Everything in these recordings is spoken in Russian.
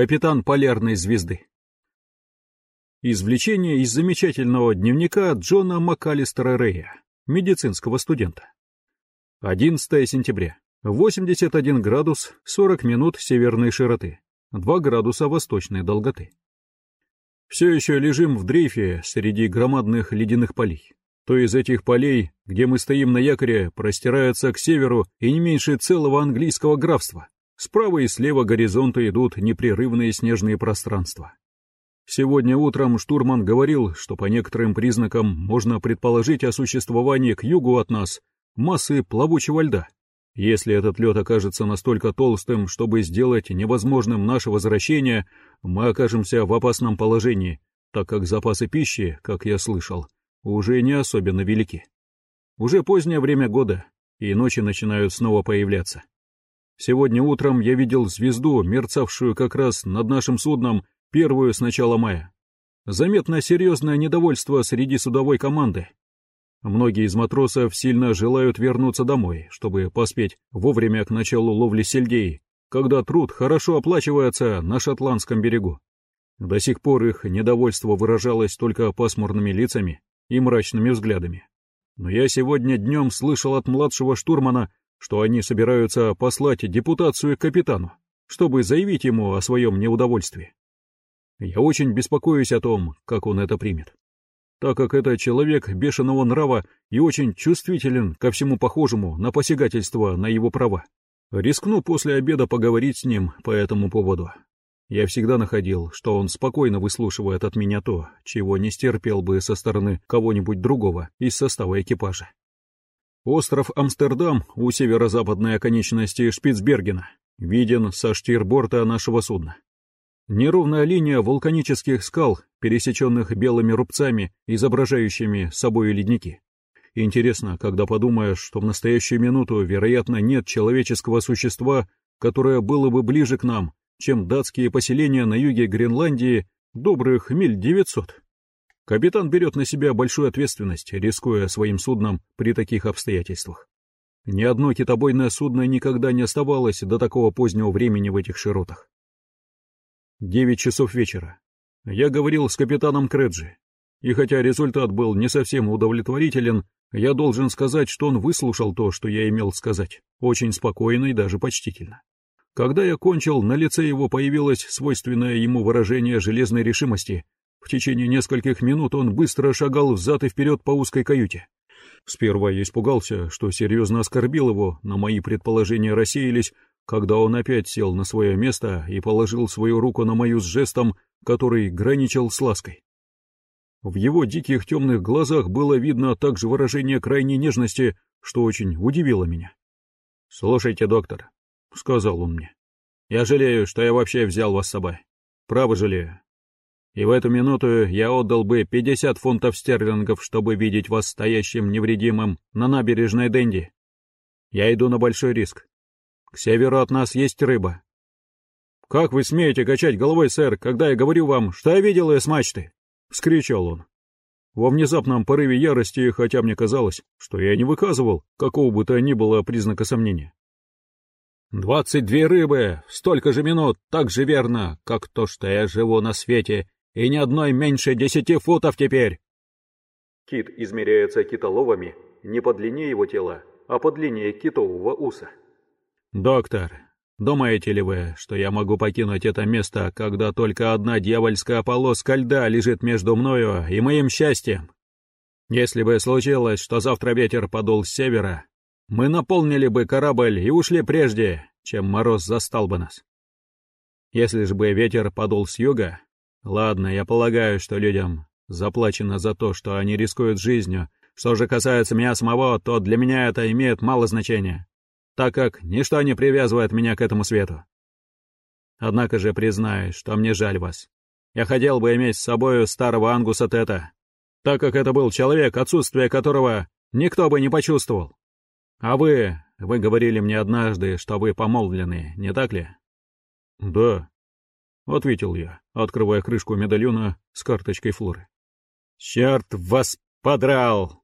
капитан полярной звезды. Извлечение из замечательного дневника Джона МакАлистера Рэя, медицинского студента. 11 сентября. 81 градус 40 минут северной широты, 2 градуса восточной долготы. Все еще лежим в дрейфе среди громадных ледяных полей. То из этих полей, где мы стоим на якоре, простирается к северу и не меньше целого английского графства. Справа и слева горизонта идут непрерывные снежные пространства. Сегодня утром штурман говорил, что по некоторым признакам можно предположить о существовании к югу от нас массы плавучего льда. Если этот лед окажется настолько толстым, чтобы сделать невозможным наше возвращение, мы окажемся в опасном положении, так как запасы пищи, как я слышал, уже не особенно велики. Уже позднее время года, и ночи начинают снова появляться. Сегодня утром я видел звезду, мерцавшую как раз над нашим судном, первую с начала мая. Заметно серьезное недовольство среди судовой команды. Многие из матросов сильно желают вернуться домой, чтобы поспеть вовремя к началу ловли сельдей, когда труд хорошо оплачивается на шотландском берегу. До сих пор их недовольство выражалось только пасмурными лицами и мрачными взглядами. Но я сегодня днем слышал от младшего штурмана, что они собираются послать депутацию капитану, чтобы заявить ему о своем неудовольствии. Я очень беспокоюсь о том, как он это примет. Так как это человек бешеного нрава и очень чувствителен ко всему похожему на посягательство на его права. Рискну после обеда поговорить с ним по этому поводу. Я всегда находил, что он спокойно выслушивает от меня то, чего не стерпел бы со стороны кого-нибудь другого из состава экипажа. Остров Амстердам у северо-западной оконечности Шпицбергена виден со штирборта нашего судна. Неровная линия вулканических скал, пересеченных белыми рубцами, изображающими собой ледники. Интересно, когда подумаешь, что в настоящую минуту, вероятно, нет человеческого существа, которое было бы ближе к нам, чем датские поселения на юге Гренландии, добрых миль девятьсот. Капитан берет на себя большую ответственность, рискуя своим судном при таких обстоятельствах. Ни одно китобойное судно никогда не оставалось до такого позднего времени в этих широтах. Девять часов вечера. Я говорил с капитаном Креджи, и хотя результат был не совсем удовлетворителен, я должен сказать, что он выслушал то, что я имел сказать, очень спокойно и даже почтительно. Когда я кончил, на лице его появилось свойственное ему выражение железной решимости, в течение нескольких минут он быстро шагал взад и вперед по узкой каюте. Сперва я испугался, что серьезно оскорбил его, но мои предположения рассеялись, когда он опять сел на свое место и положил свою руку на мою с жестом, который граничил с лаской. В его диких темных глазах было видно также выражение крайней нежности, что очень удивило меня. «Слушайте, доктор», — сказал он мне, — «я жалею, что я вообще взял вас с собой. Право жалею и в эту минуту я отдал бы 50 фунтов стерлингов, чтобы видеть вас стоящим невредимым на набережной Дэнди. Я иду на большой риск. К северу от нас есть рыба. «Как вы смеете качать головой, сэр, когда я говорю вам, что я видел ее с мачты?» — вскричал он. Во внезапном порыве ярости, хотя мне казалось, что я не выказывал какого бы то ни было признака сомнения. «Двадцать две рыбы, столько же минут, так же верно, как то, что я живу на свете и ни одной меньше десяти футов теперь!» Кит измеряется китоловами не по длине его тела, а по длине китового уса. «Доктор, думаете ли вы, что я могу покинуть это место, когда только одна дьявольская полоска льда лежит между мною и моим счастьем? Если бы случилось, что завтра ветер подул с севера, мы наполнили бы корабль и ушли прежде, чем мороз застал бы нас. Если же бы ветер подул с юга, Ладно, я полагаю, что людям заплачено за то, что они рискуют жизнью. Что же касается меня самого, то для меня это имеет мало значения, так как ничто не привязывает меня к этому свету. Однако же признаюсь, что мне жаль вас. Я хотел бы иметь с собою старого Ангуса Тета, так как это был человек, отсутствие которого никто бы не почувствовал. А вы, вы говорили мне однажды, что вы помолвлены, не так ли? Да, — ответил я, открывая крышку медальона с карточкой Флоры. «Черт вас подрал!»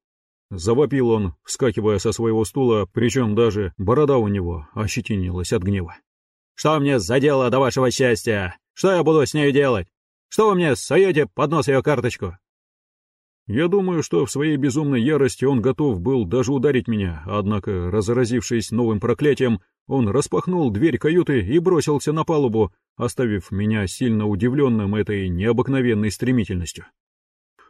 Завопил он, вскакивая со своего стула, причем даже борода у него ощетинилась от гнева. «Что мне за дело до вашего счастья? Что я буду с нею делать? Что вы мне суете под нос ее карточку?» Я думаю, что в своей безумной ярости он готов был даже ударить меня, однако, разразившись новым проклятием, он распахнул дверь каюты и бросился на палубу, оставив меня сильно удивленным этой необыкновенной стремительностью.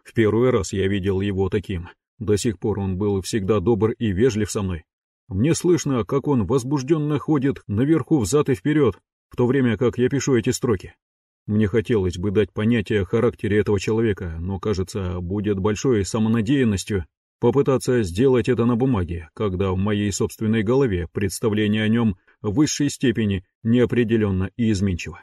В первый раз я видел его таким. До сих пор он был всегда добр и вежлив со мной. Мне слышно, как он возбужденно ходит наверху взад и вперед, в то время как я пишу эти строки. Мне хотелось бы дать понятие о характере этого человека, но, кажется, будет большой самонадеянностью попытаться сделать это на бумаге, когда в моей собственной голове представление о нем в высшей степени неопределенно и изменчиво.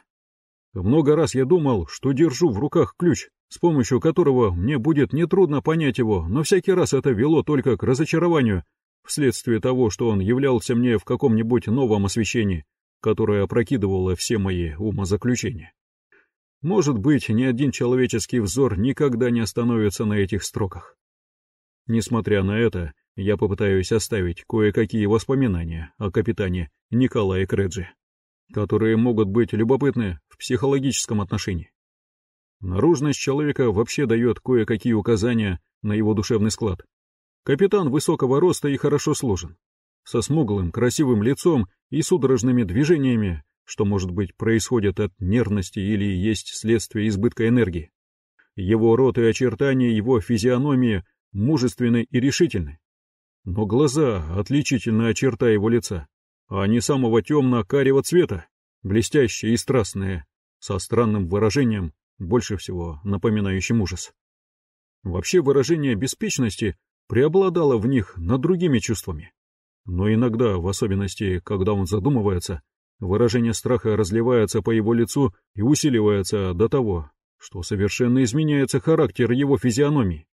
Много раз я думал, что держу в руках ключ, с помощью которого мне будет нетрудно понять его, но всякий раз это вело только к разочарованию, вследствие того, что он являлся мне в каком-нибудь новом освещении, которое опрокидывало все мои умозаключения. Может быть, ни один человеческий взор никогда не остановится на этих строках. Несмотря на это, я попытаюсь оставить кое-какие воспоминания о капитане Николае Креджи, которые могут быть любопытны в психологическом отношении. Наружность человека вообще дает кое-какие указания на его душевный склад. Капитан высокого роста и хорошо сложен, со смуглым, красивым лицом и судорожными движениями, что, может быть, происходит от нервности или есть следствие избытка энергии. Его рот и очертания его физиономии мужественны и решительны. Но глаза — отличительная черта его лица, а они самого темно-карего цвета, блестящие и страстные, со странным выражением, больше всего напоминающим ужас. Вообще выражение беспечности преобладало в них над другими чувствами. Но иногда, в особенности, когда он задумывается, Выражение страха разливается по его лицу и усиливается до того, что совершенно изменяется характер его физиономии.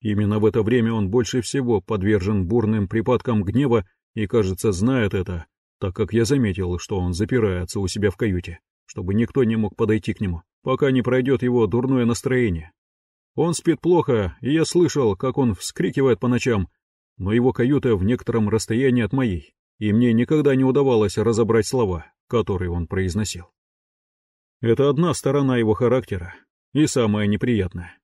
Именно в это время он больше всего подвержен бурным припадкам гнева и, кажется, знает это, так как я заметил, что он запирается у себя в каюте, чтобы никто не мог подойти к нему, пока не пройдет его дурное настроение. Он спит плохо, и я слышал, как он вскрикивает по ночам, но его каюта в некотором расстоянии от моей и мне никогда не удавалось разобрать слова, которые он произносил. Это одна сторона его характера, и самая неприятная.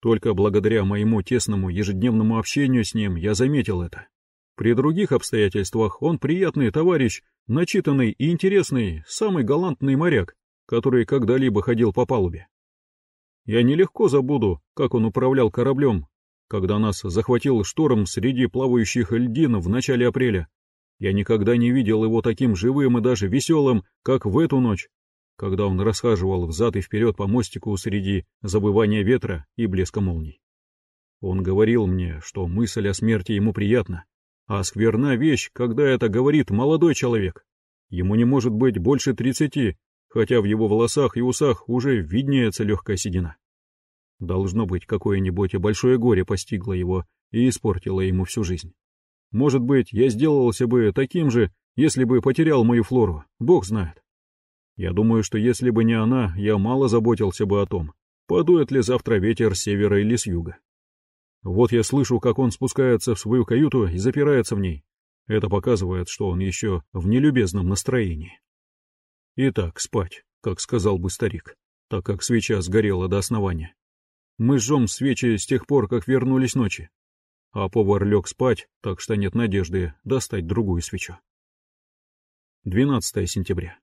Только благодаря моему тесному ежедневному общению с ним я заметил это. При других обстоятельствах он приятный товарищ, начитанный и интересный, самый галантный моряк, который когда-либо ходил по палубе. Я нелегко забуду, как он управлял кораблем, когда нас захватил шторм среди плавающих льдин в начале апреля, я никогда не видел его таким живым и даже веселым, как в эту ночь, когда он расхаживал взад и вперед по мостику среди забывания ветра и блеска молний. Он говорил мне, что мысль о смерти ему приятна, а скверна вещь, когда это говорит молодой человек. Ему не может быть больше тридцати, хотя в его волосах и усах уже виднеется легкая седина. Должно быть, какое-нибудь большое горе постигло его и испортило ему всю жизнь. Может быть, я сделался бы таким же, если бы потерял мою флору, бог знает. Я думаю, что если бы не она, я мало заботился бы о том, подует ли завтра ветер с севера или с юга. Вот я слышу, как он спускается в свою каюту и запирается в ней. Это показывает, что он еще в нелюбезном настроении. Итак, спать, как сказал бы старик, так как свеча сгорела до основания. Мы жжем свечи с тех пор, как вернулись ночи, а повар лег спать, так что нет надежды достать другую свечу. 12 сентября.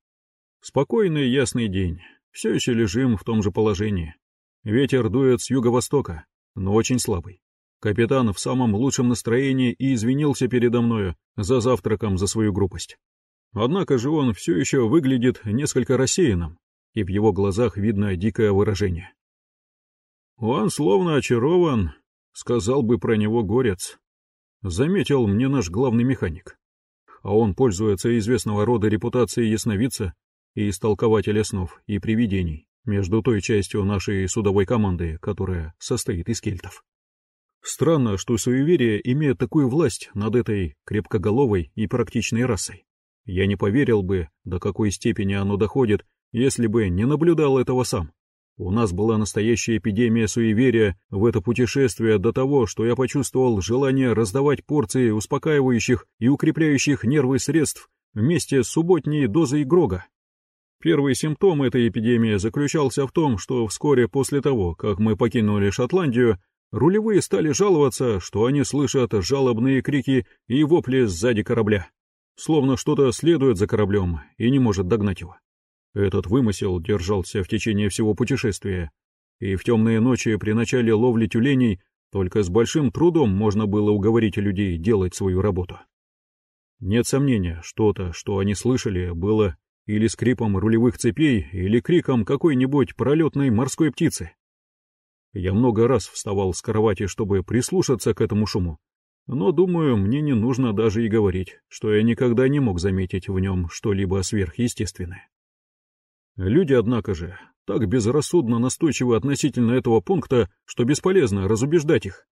Спокойный ясный день. Все еще лежим в том же положении. Ветер дует с юго-востока, но очень слабый. Капитан в самом лучшем настроении и извинился передо мною за завтраком за свою грубость. Однако же он все еще выглядит несколько рассеянным, и в его глазах видно дикое выражение. Он словно очарован Сказал бы про него горец. Заметил мне наш главный механик. А он пользуется известного рода репутацией ясновидца и истолкователя снов и привидений между той частью нашей судовой команды, которая состоит из кельтов. Странно, что суеверие имеет такую власть над этой крепкоголовой и практичной расой. Я не поверил бы, до какой степени оно доходит, если бы не наблюдал этого сам. У нас была настоящая эпидемия суеверия в это путешествие до того, что я почувствовал желание раздавать порции успокаивающих и укрепляющих нервы средств вместе с субботней дозой Грога. Первый симптом этой эпидемии заключался в том, что вскоре после того, как мы покинули Шотландию, рулевые стали жаловаться, что они слышат жалобные крики и вопли сзади корабля, словно что-то следует за кораблем и не может догнать его. Этот вымысел держался в течение всего путешествия, и в темные ночи при начале ловли тюленей только с большим трудом можно было уговорить людей делать свою работу. Нет сомнения, что-то, что они слышали, было или скрипом рулевых цепей, или криком какой-нибудь пролетной морской птицы. Я много раз вставал с кровати, чтобы прислушаться к этому шуму, но, думаю, мне не нужно даже и говорить, что я никогда не мог заметить в нем что-либо сверхъестественное. Люди, однако же, так безрассудно настойчивы относительно этого пункта, что бесполезно разубеждать их.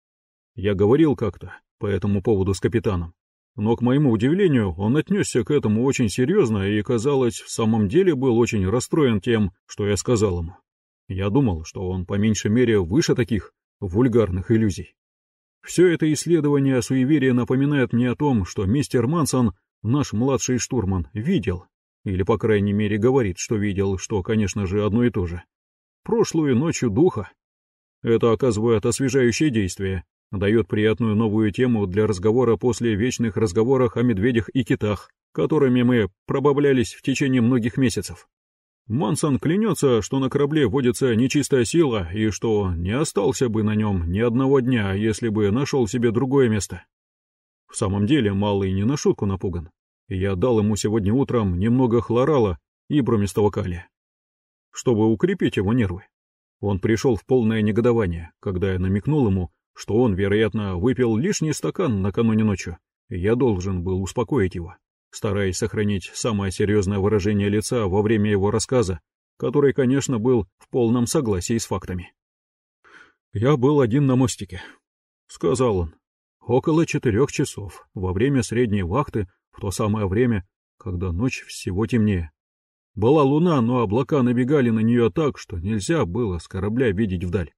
Я говорил как-то по этому поводу с капитаном, но, к моему удивлению, он отнесся к этому очень серьезно и, казалось, в самом деле был очень расстроен тем, что я сказал ему. Я думал, что он по меньшей мере выше таких вульгарных иллюзий. Все это исследование суеверия напоминает мне о том, что мистер Мансон, наш младший штурман, видел, или, по крайней мере, говорит, что видел, что, конечно же, одно и то же. Прошлую ночью духа. Это оказывает освежающее действие, дает приятную новую тему для разговора после вечных разговоров о медведях и китах, которыми мы пробавлялись в течение многих месяцев. Мансон клянется, что на корабле водится нечистая сила и что не остался бы на нем ни одного дня, если бы нашел себе другое место. В самом деле, Малый не на шутку напуган. Я дал ему сегодня утром немного хлорала и бромистого калия, чтобы укрепить его нервы. Он пришел в полное негодование, когда я намекнул ему, что он, вероятно, выпил лишний стакан накануне ночью, я должен был успокоить его, стараясь сохранить самое серьезное выражение лица во время его рассказа, который, конечно, был в полном согласии с фактами. «Я был один на мостике», — сказал он, — «около четырех часов, во время средней вахты, в то самое время, когда ночь всего темнее. Была луна, но облака набегали на нее так, что нельзя было с корабля видеть вдаль.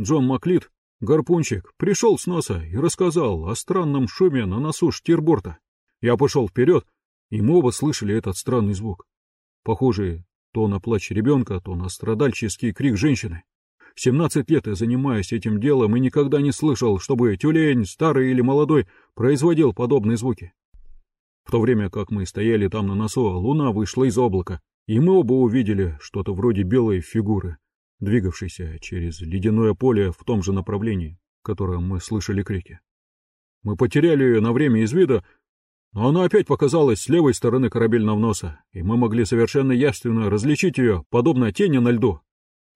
Джон Маклит Гарпунчик пришел с носа и рассказал о странном шуме на носу штирборта. Я пошел вперед, и мы оба слышали этот странный звук. Похожий то на плач ребенка, то на страдальческий крик женщины. Семнадцать лет я занимаюсь этим делом и никогда не слышал, чтобы тюлень, старый или молодой, производил подобные звуки. В то время как мы стояли там на носу, луна вышла из облака, и мы оба увидели что-то вроде белой фигуры, двигавшийся через ледяное поле в том же направлении, в котором мы слышали крики. Мы потеряли ее на время из вида, но она опять показалась с левой стороны корабельного носа, и мы могли совершенно явственно различить ее, подобно тени на льду.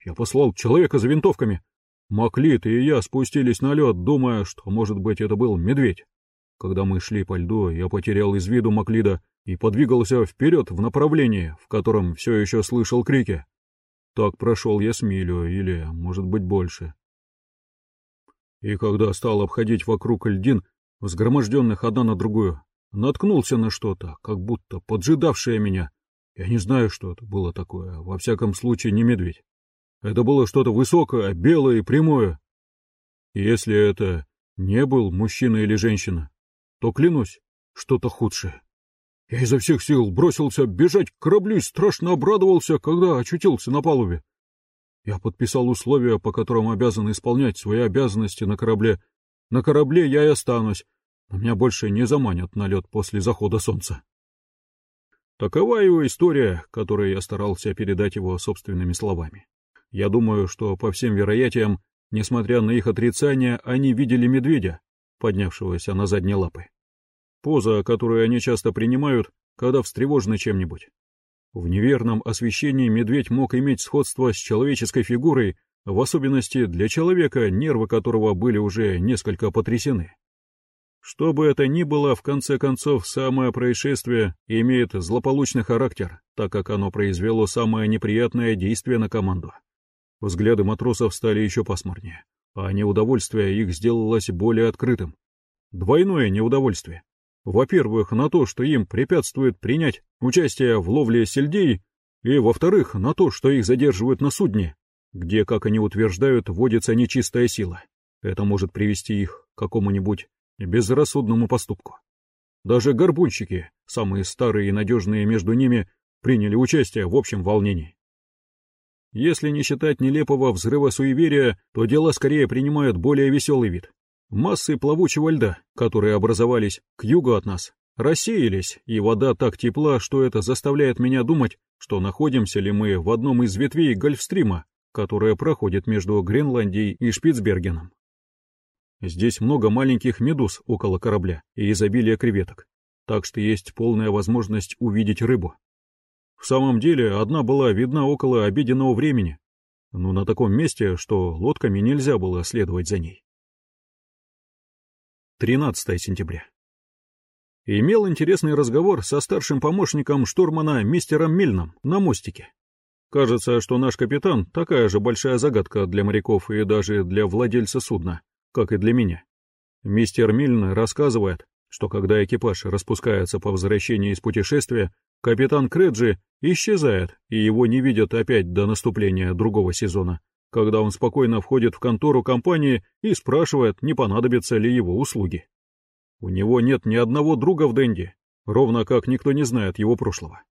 Я послал человека за винтовками. Маклит и я спустились на лед, думая, что, может быть, это был медведь. Когда мы шли по льду, я потерял из виду Маклида и подвигался вперед в направлении, в котором все еще слышал крики. Так прошел я с милю, или, может быть, больше. И когда стал обходить вокруг льдин, взгроможденных одна на другую, наткнулся на что-то, как будто поджидавшее меня. Я не знаю, что это было такое, во всяком случае не медведь. Это было что-то высокое, белое и прямое. Если это не был мужчина или женщина, то, клянусь, что-то худшее. Я изо всех сил бросился бежать к кораблю и страшно обрадовался, когда очутился на палубе. Я подписал условия, по которым обязан исполнять свои обязанности на корабле. На корабле я и останусь, но меня больше не заманят на лед после захода солнца. Такова его история, которую я старался передать его собственными словами. Я думаю, что, по всем вероятиям, несмотря на их отрицание, они видели медведя, поднявшегося на задние лапы. Поза, которую они часто принимают, когда встревожены чем-нибудь. В неверном освещении медведь мог иметь сходство с человеческой фигурой, в особенности для человека, нервы которого были уже несколько потрясены. Что бы это ни было, в конце концов, самое происшествие имеет злополучный характер, так как оно произвело самое неприятное действие на команду. Взгляды матросов стали еще пасмурнее, а неудовольствие их сделалось более открытым. Двойное неудовольствие. Во-первых, на то, что им препятствует принять участие в ловле сельдей, и, во-вторых, на то, что их задерживают на судне, где, как они утверждают, водится нечистая сила. Это может привести их к какому-нибудь безрассудному поступку. Даже горбунщики, самые старые и надежные между ними, приняли участие в общем волнении. Если не считать нелепого взрыва суеверия, то дела скорее принимают более веселый вид. Массы плавучего льда, которые образовались к югу от нас, рассеялись, и вода так тепла, что это заставляет меня думать, что находимся ли мы в одном из ветвей Гольфстрима, которая проходит между Гренландией и Шпицбергеном. Здесь много маленьких медуз около корабля и изобилие креветок, так что есть полная возможность увидеть рыбу. В самом деле, одна была видна около обеденного времени, но на таком месте, что лодками нельзя было следовать за ней. 13 сентября. Имел интересный разговор со старшим помощником штурмана мистером Мильном на мостике. Кажется, что наш капитан такая же большая загадка для моряков и даже для владельца судна, как и для меня. Мистер Мильн рассказывает, что когда экипаж распускается по возвращении из путешествия, Капитан Креджи исчезает, и его не видят опять до наступления другого сезона, когда он спокойно входит в контору компании и спрашивает, не понадобятся ли его услуги. У него нет ни одного друга в Денди, ровно как никто не знает его прошлого.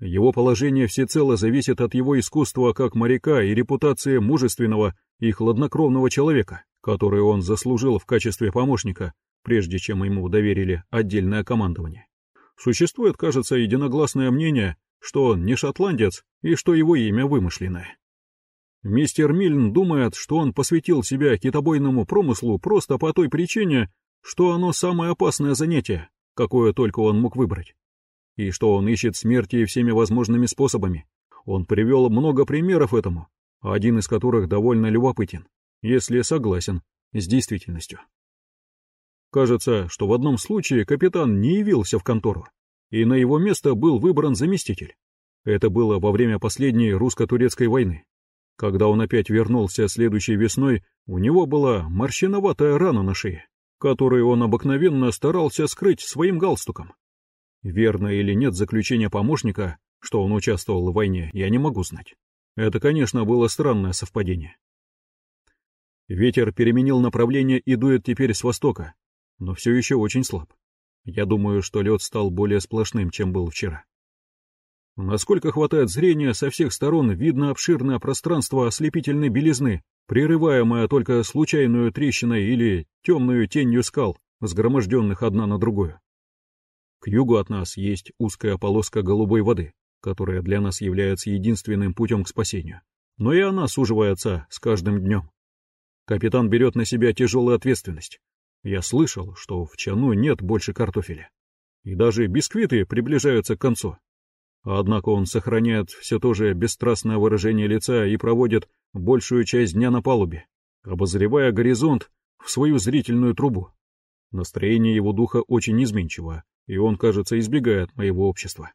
Его положение всецело зависит от его искусства как моряка и репутации мужественного и хладнокровного человека, который он заслужил в качестве помощника, прежде чем ему доверили отдельное командование. Существует, кажется, единогласное мнение, что он не шотландец и что его имя вымышленное. Мистер Мильн думает, что он посвятил себя китобойному промыслу просто по той причине, что оно самое опасное занятие, какое только он мог выбрать, и что он ищет смерти всеми возможными способами. Он привел много примеров этому, один из которых довольно любопытен, если согласен с действительностью. Кажется, что в одном случае капитан не явился в контору, и на его место был выбран заместитель. Это было во время последней русско-турецкой войны. Когда он опять вернулся следующей весной, у него была морщиноватая рана на шее, которую он обыкновенно старался скрыть своим галстуком. Верно или нет заключение помощника, что он участвовал в войне, я не могу знать. Это, конечно, было странное совпадение. Ветер переменил направление и дует теперь с востока, но все еще очень слаб. Я думаю, что лед стал более сплошным, чем был вчера. Насколько хватает зрения, со всех сторон видно обширное пространство ослепительной белизны, прерываемое только случайную трещиной или темную тенью скал, сгроможденных одна на другую. К югу от нас есть узкая полоска голубой воды, которая для нас является единственным путем к спасению. Но и она суживается с каждым днем. Капитан берет на себя тяжелую ответственность, я слышал, что в чану нет больше картофеля. И даже бисквиты приближаются к концу. Однако он сохраняет все то же бесстрастное выражение лица и проводит большую часть дня на палубе, обозревая горизонт в свою зрительную трубу. Настроение его духа очень изменчиво, и он, кажется, избегает моего общества.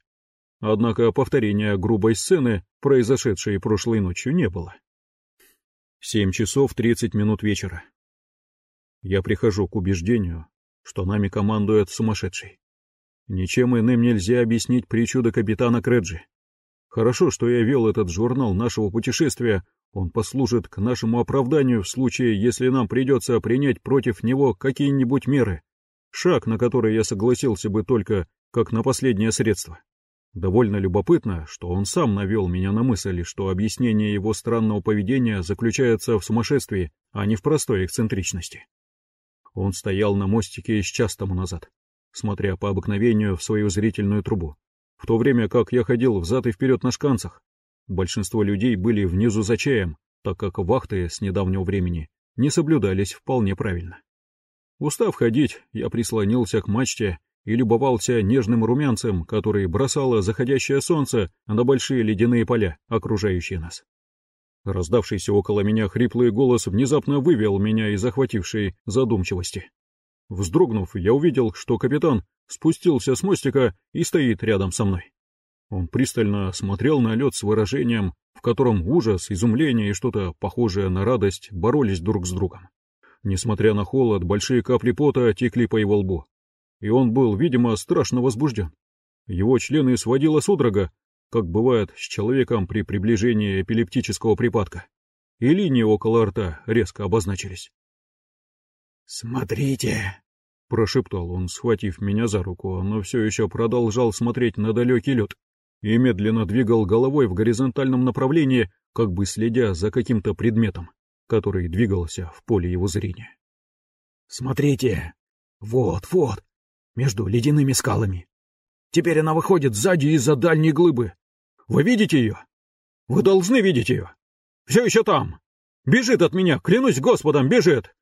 Однако повторения грубой сцены, произошедшей прошлой ночью, не было. Семь часов тридцать минут вечера я прихожу к убеждению, что нами командует сумасшедший. Ничем иным нельзя объяснить причуды капитана Креджи. Хорошо, что я вел этот журнал нашего путешествия, он послужит к нашему оправданию в случае, если нам придется принять против него какие-нибудь меры, шаг, на который я согласился бы только как на последнее средство. Довольно любопытно, что он сам навел меня на мысль, что объяснение его странного поведения заключается в сумасшествии, а не в простой эксцентричности. Он стоял на мостике с час тому назад, смотря по обыкновению в свою зрительную трубу, в то время как я ходил взад и вперед на шканцах. Большинство людей были внизу за чаем, так как вахты с недавнего времени не соблюдались вполне правильно. Устав ходить, я прислонился к мачте и любовался нежным румянцем, который бросало заходящее солнце на большие ледяные поля, окружающие нас. Раздавшийся около меня хриплый голос внезапно вывел меня из захватившей задумчивости. Вздрогнув, я увидел, что капитан спустился с мостика и стоит рядом со мной. Он пристально смотрел на лед с выражением, в котором ужас, изумление и что-то похожее на радость боролись друг с другом. Несмотря на холод, большие капли пота текли по его лбу, и он был, видимо, страшно возбужден. Его члены сводила судорога, как бывает с человеком при приближении эпилептического припадка, и линии около рта резко обозначились. «Смотрите!» — прошептал он, схватив меня за руку, но все еще продолжал смотреть на далекий лед. и медленно двигал головой в горизонтальном направлении, как бы следя за каким-то предметом, который двигался в поле его зрения. «Смотрите! Вот, вот! Между ледяными скалами! Теперь она выходит сзади из-за дальней глыбы! Вы видите ее? Вы должны видеть ее! Все еще там! Бежит от меня, клянусь Господом, бежит!»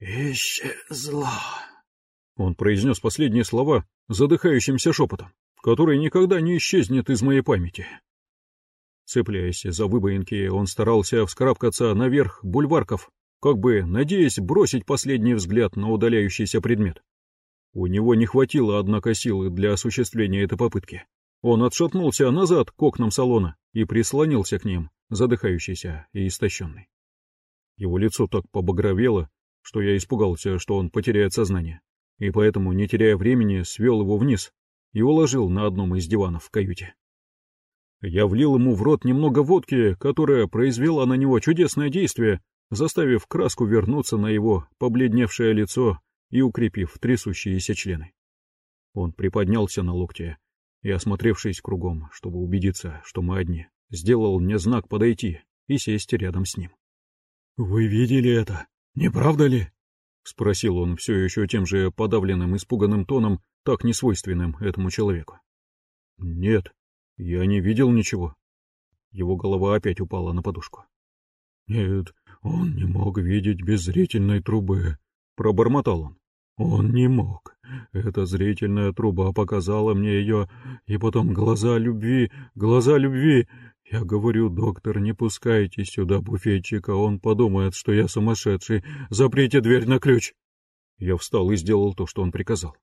«Исчезла!» Он произнес последние слова задыхающимся шепотом, который никогда не исчезнет из моей памяти. Цепляясь за выбоинки, он старался вскарабкаться наверх бульварков, как бы надеясь бросить последний взгляд на удаляющийся предмет. У него не хватило, однако, силы для осуществления этой попытки. Он отшатнулся назад к окнам салона и прислонился к ним, задыхающийся и истощенный. Его лицо так побагровело, что я испугался, что он потеряет сознание, и поэтому, не теряя времени, свел его вниз и уложил на одном из диванов в каюте. Я влил ему в рот немного водки, которая произвела на него чудесное действие, заставив краску вернуться на его побледневшее лицо и укрепив трясущиеся члены. Он приподнялся на локте и, осмотревшись кругом, чтобы убедиться, что мы одни, сделал мне знак подойти и сесть рядом с ним. — Вы видели это, не правда ли? — спросил он все еще тем же подавленным, испуганным тоном, так несвойственным этому человеку. — Нет, я не видел ничего. Его голова опять упала на подушку. — Нет, он не мог видеть без зрительной трубы, — пробормотал он. Он не мог. Эта зрительная труба показала мне ее, и потом глаза любви, глаза любви. Я говорю, доктор, не пускайте сюда буфетчика, он подумает, что я сумасшедший. Заприте дверь на ключ. Я встал и сделал то, что он приказал.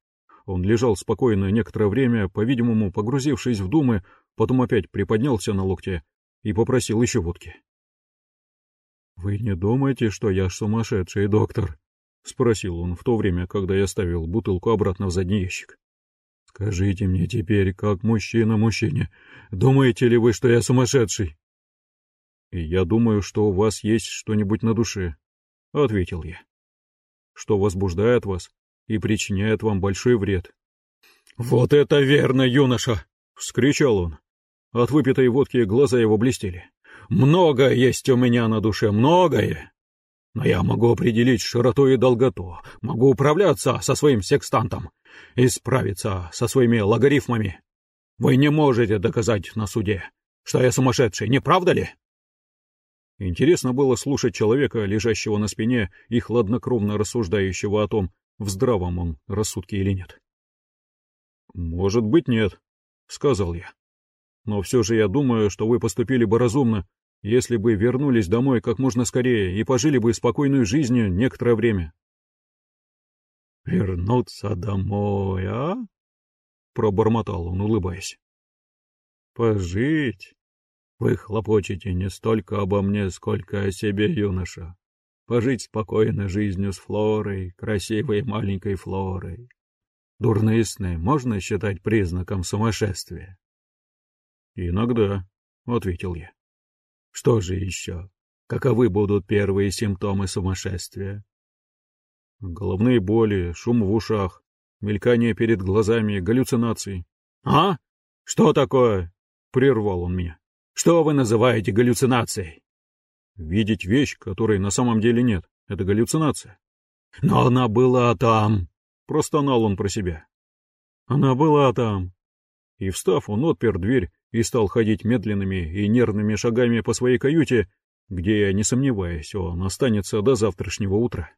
Он лежал спокойно некоторое время, по-видимому, погрузившись в думы, потом опять приподнялся на локте и попросил еще водки. — Вы не думаете, что я сумасшедший, доктор? — спросил он в то время, когда я ставил бутылку обратно в задний ящик. — Скажите мне теперь, как мужчина мужчине, думаете ли вы, что я сумасшедший? — Я думаю, что у вас есть что-нибудь на душе, — ответил я. — Что возбуждает вас и причиняет вам большой вред. — Вот это верно, юноша! — вскричал он. От выпитой водки глаза его блестели. — Многое есть у меня на душе, многое! Но я могу определить широту и долготу, могу управляться со своим секстантом и справиться со своими логарифмами. Вы не можете доказать на суде, что я сумасшедший, не правда ли? Интересно было слушать человека, лежащего на спине и хладнокровно рассуждающего о том, в здравом он рассудке или нет. «Может быть, нет», — сказал я. «Но все же я думаю, что вы поступили бы разумно, если бы вернулись домой как можно скорее и пожили бы спокойной жизнью некоторое время». «Вернуться домой, а?» — пробормотал он, улыбаясь. «Пожить? Вы хлопочете не столько обо мне, сколько о себе, юноша пожить спокойно жизнью с Флорой, красивой маленькой Флорой. Дурные сны можно считать признаком сумасшествия? — Иногда, — ответил я. — Что же еще? Каковы будут первые симптомы сумасшествия? Головные боли, шум в ушах, мелькание перед глазами, галлюцинации. — А? Что такое? — прервал он меня. — Что вы называете галлюцинацией? Видеть вещь, которой на самом деле нет, — это галлюцинация. Но она была там, — простонал он про себя. Она была там. И, встав, он отпер дверь и стал ходить медленными и нервными шагами по своей каюте, где, я не сомневаюсь, он останется до завтрашнего утра.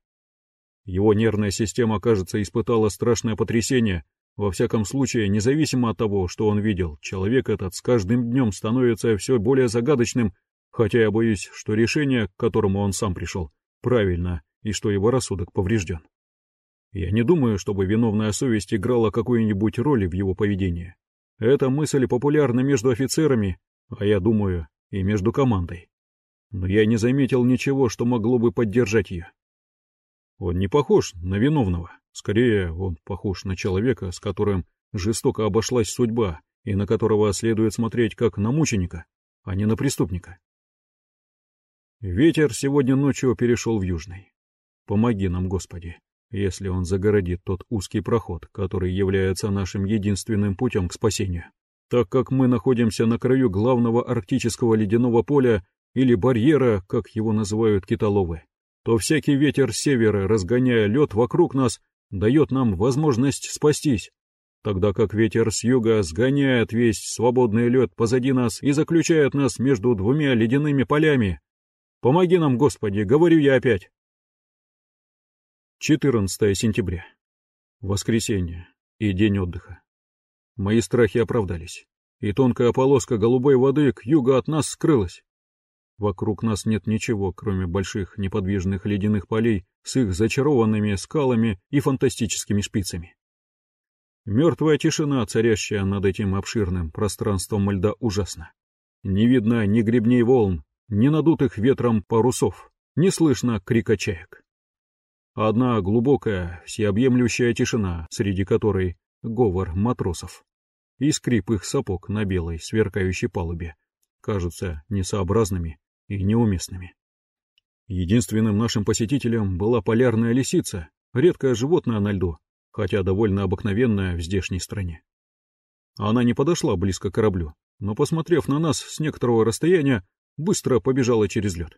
Его нервная система, кажется, испытала страшное потрясение, во всяком случае, независимо от того, что он видел, человек этот с каждым днем становится все более загадочным хотя я боюсь, что решение, к которому он сам пришел, правильно и что его рассудок поврежден. Я не думаю, чтобы виновная совесть играла какую-нибудь роль в его поведении. Эта мысль популярна между офицерами, а я думаю, и между командой. Но я не заметил ничего, что могло бы поддержать ее. Он не похож на виновного, скорее он похож на человека, с которым жестоко обошлась судьба и на которого следует смотреть как на мученика, а не на преступника. Ветер сегодня ночью перешел в южный. Помоги нам, Господи, если он загородит тот узкий проход, который является нашим единственным путем к спасению. Так как мы находимся на краю главного арктического ледяного поля или барьера, как его называют китоловы, то всякий ветер с севера, разгоняя лед вокруг нас, дает нам возможность спастись, тогда как ветер с юга сгоняет весь свободный лед позади нас и заключает нас между двумя ледяными полями. Помоги нам, Господи, говорю я опять. 14 сентября. Воскресенье и день отдыха. Мои страхи оправдались, и тонкая полоска голубой воды к югу от нас скрылась. Вокруг нас нет ничего, кроме больших неподвижных ледяных полей с их зачарованными скалами и фантастическими шпицами. Мертвая тишина, царящая над этим обширным пространством льда, ужасна. Не видно ни гребней волн, ни надутых ветром парусов, не слышно крика чаек. Одна глубокая, всеобъемлющая тишина, среди которой говор матросов и скрип их сапог на белой, сверкающей палубе, кажутся несообразными и неуместными. Единственным нашим посетителем была полярная лисица, редкое животное на льду, хотя довольно обыкновенное в здешней стране. Она не подошла близко к кораблю, но, посмотрев на нас с некоторого расстояния, быстро побежала через лед.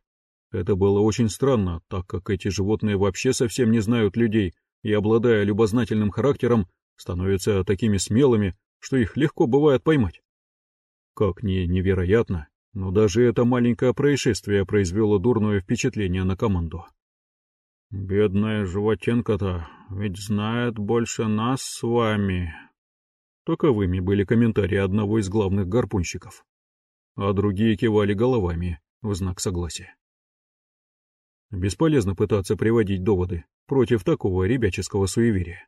Это было очень странно, так как эти животные вообще совсем не знают людей и, обладая любознательным характером, становятся такими смелыми, что их легко бывает поймать. Как ни невероятно, но даже это маленькое происшествие произвело дурное впечатление на команду. «Бедная животенка-то ведь знает больше нас с вами». Таковыми были комментарии одного из главных гарпунщиков, а другие кивали головами в знак согласия. Бесполезно пытаться приводить доводы против такого ребяческого суеверия.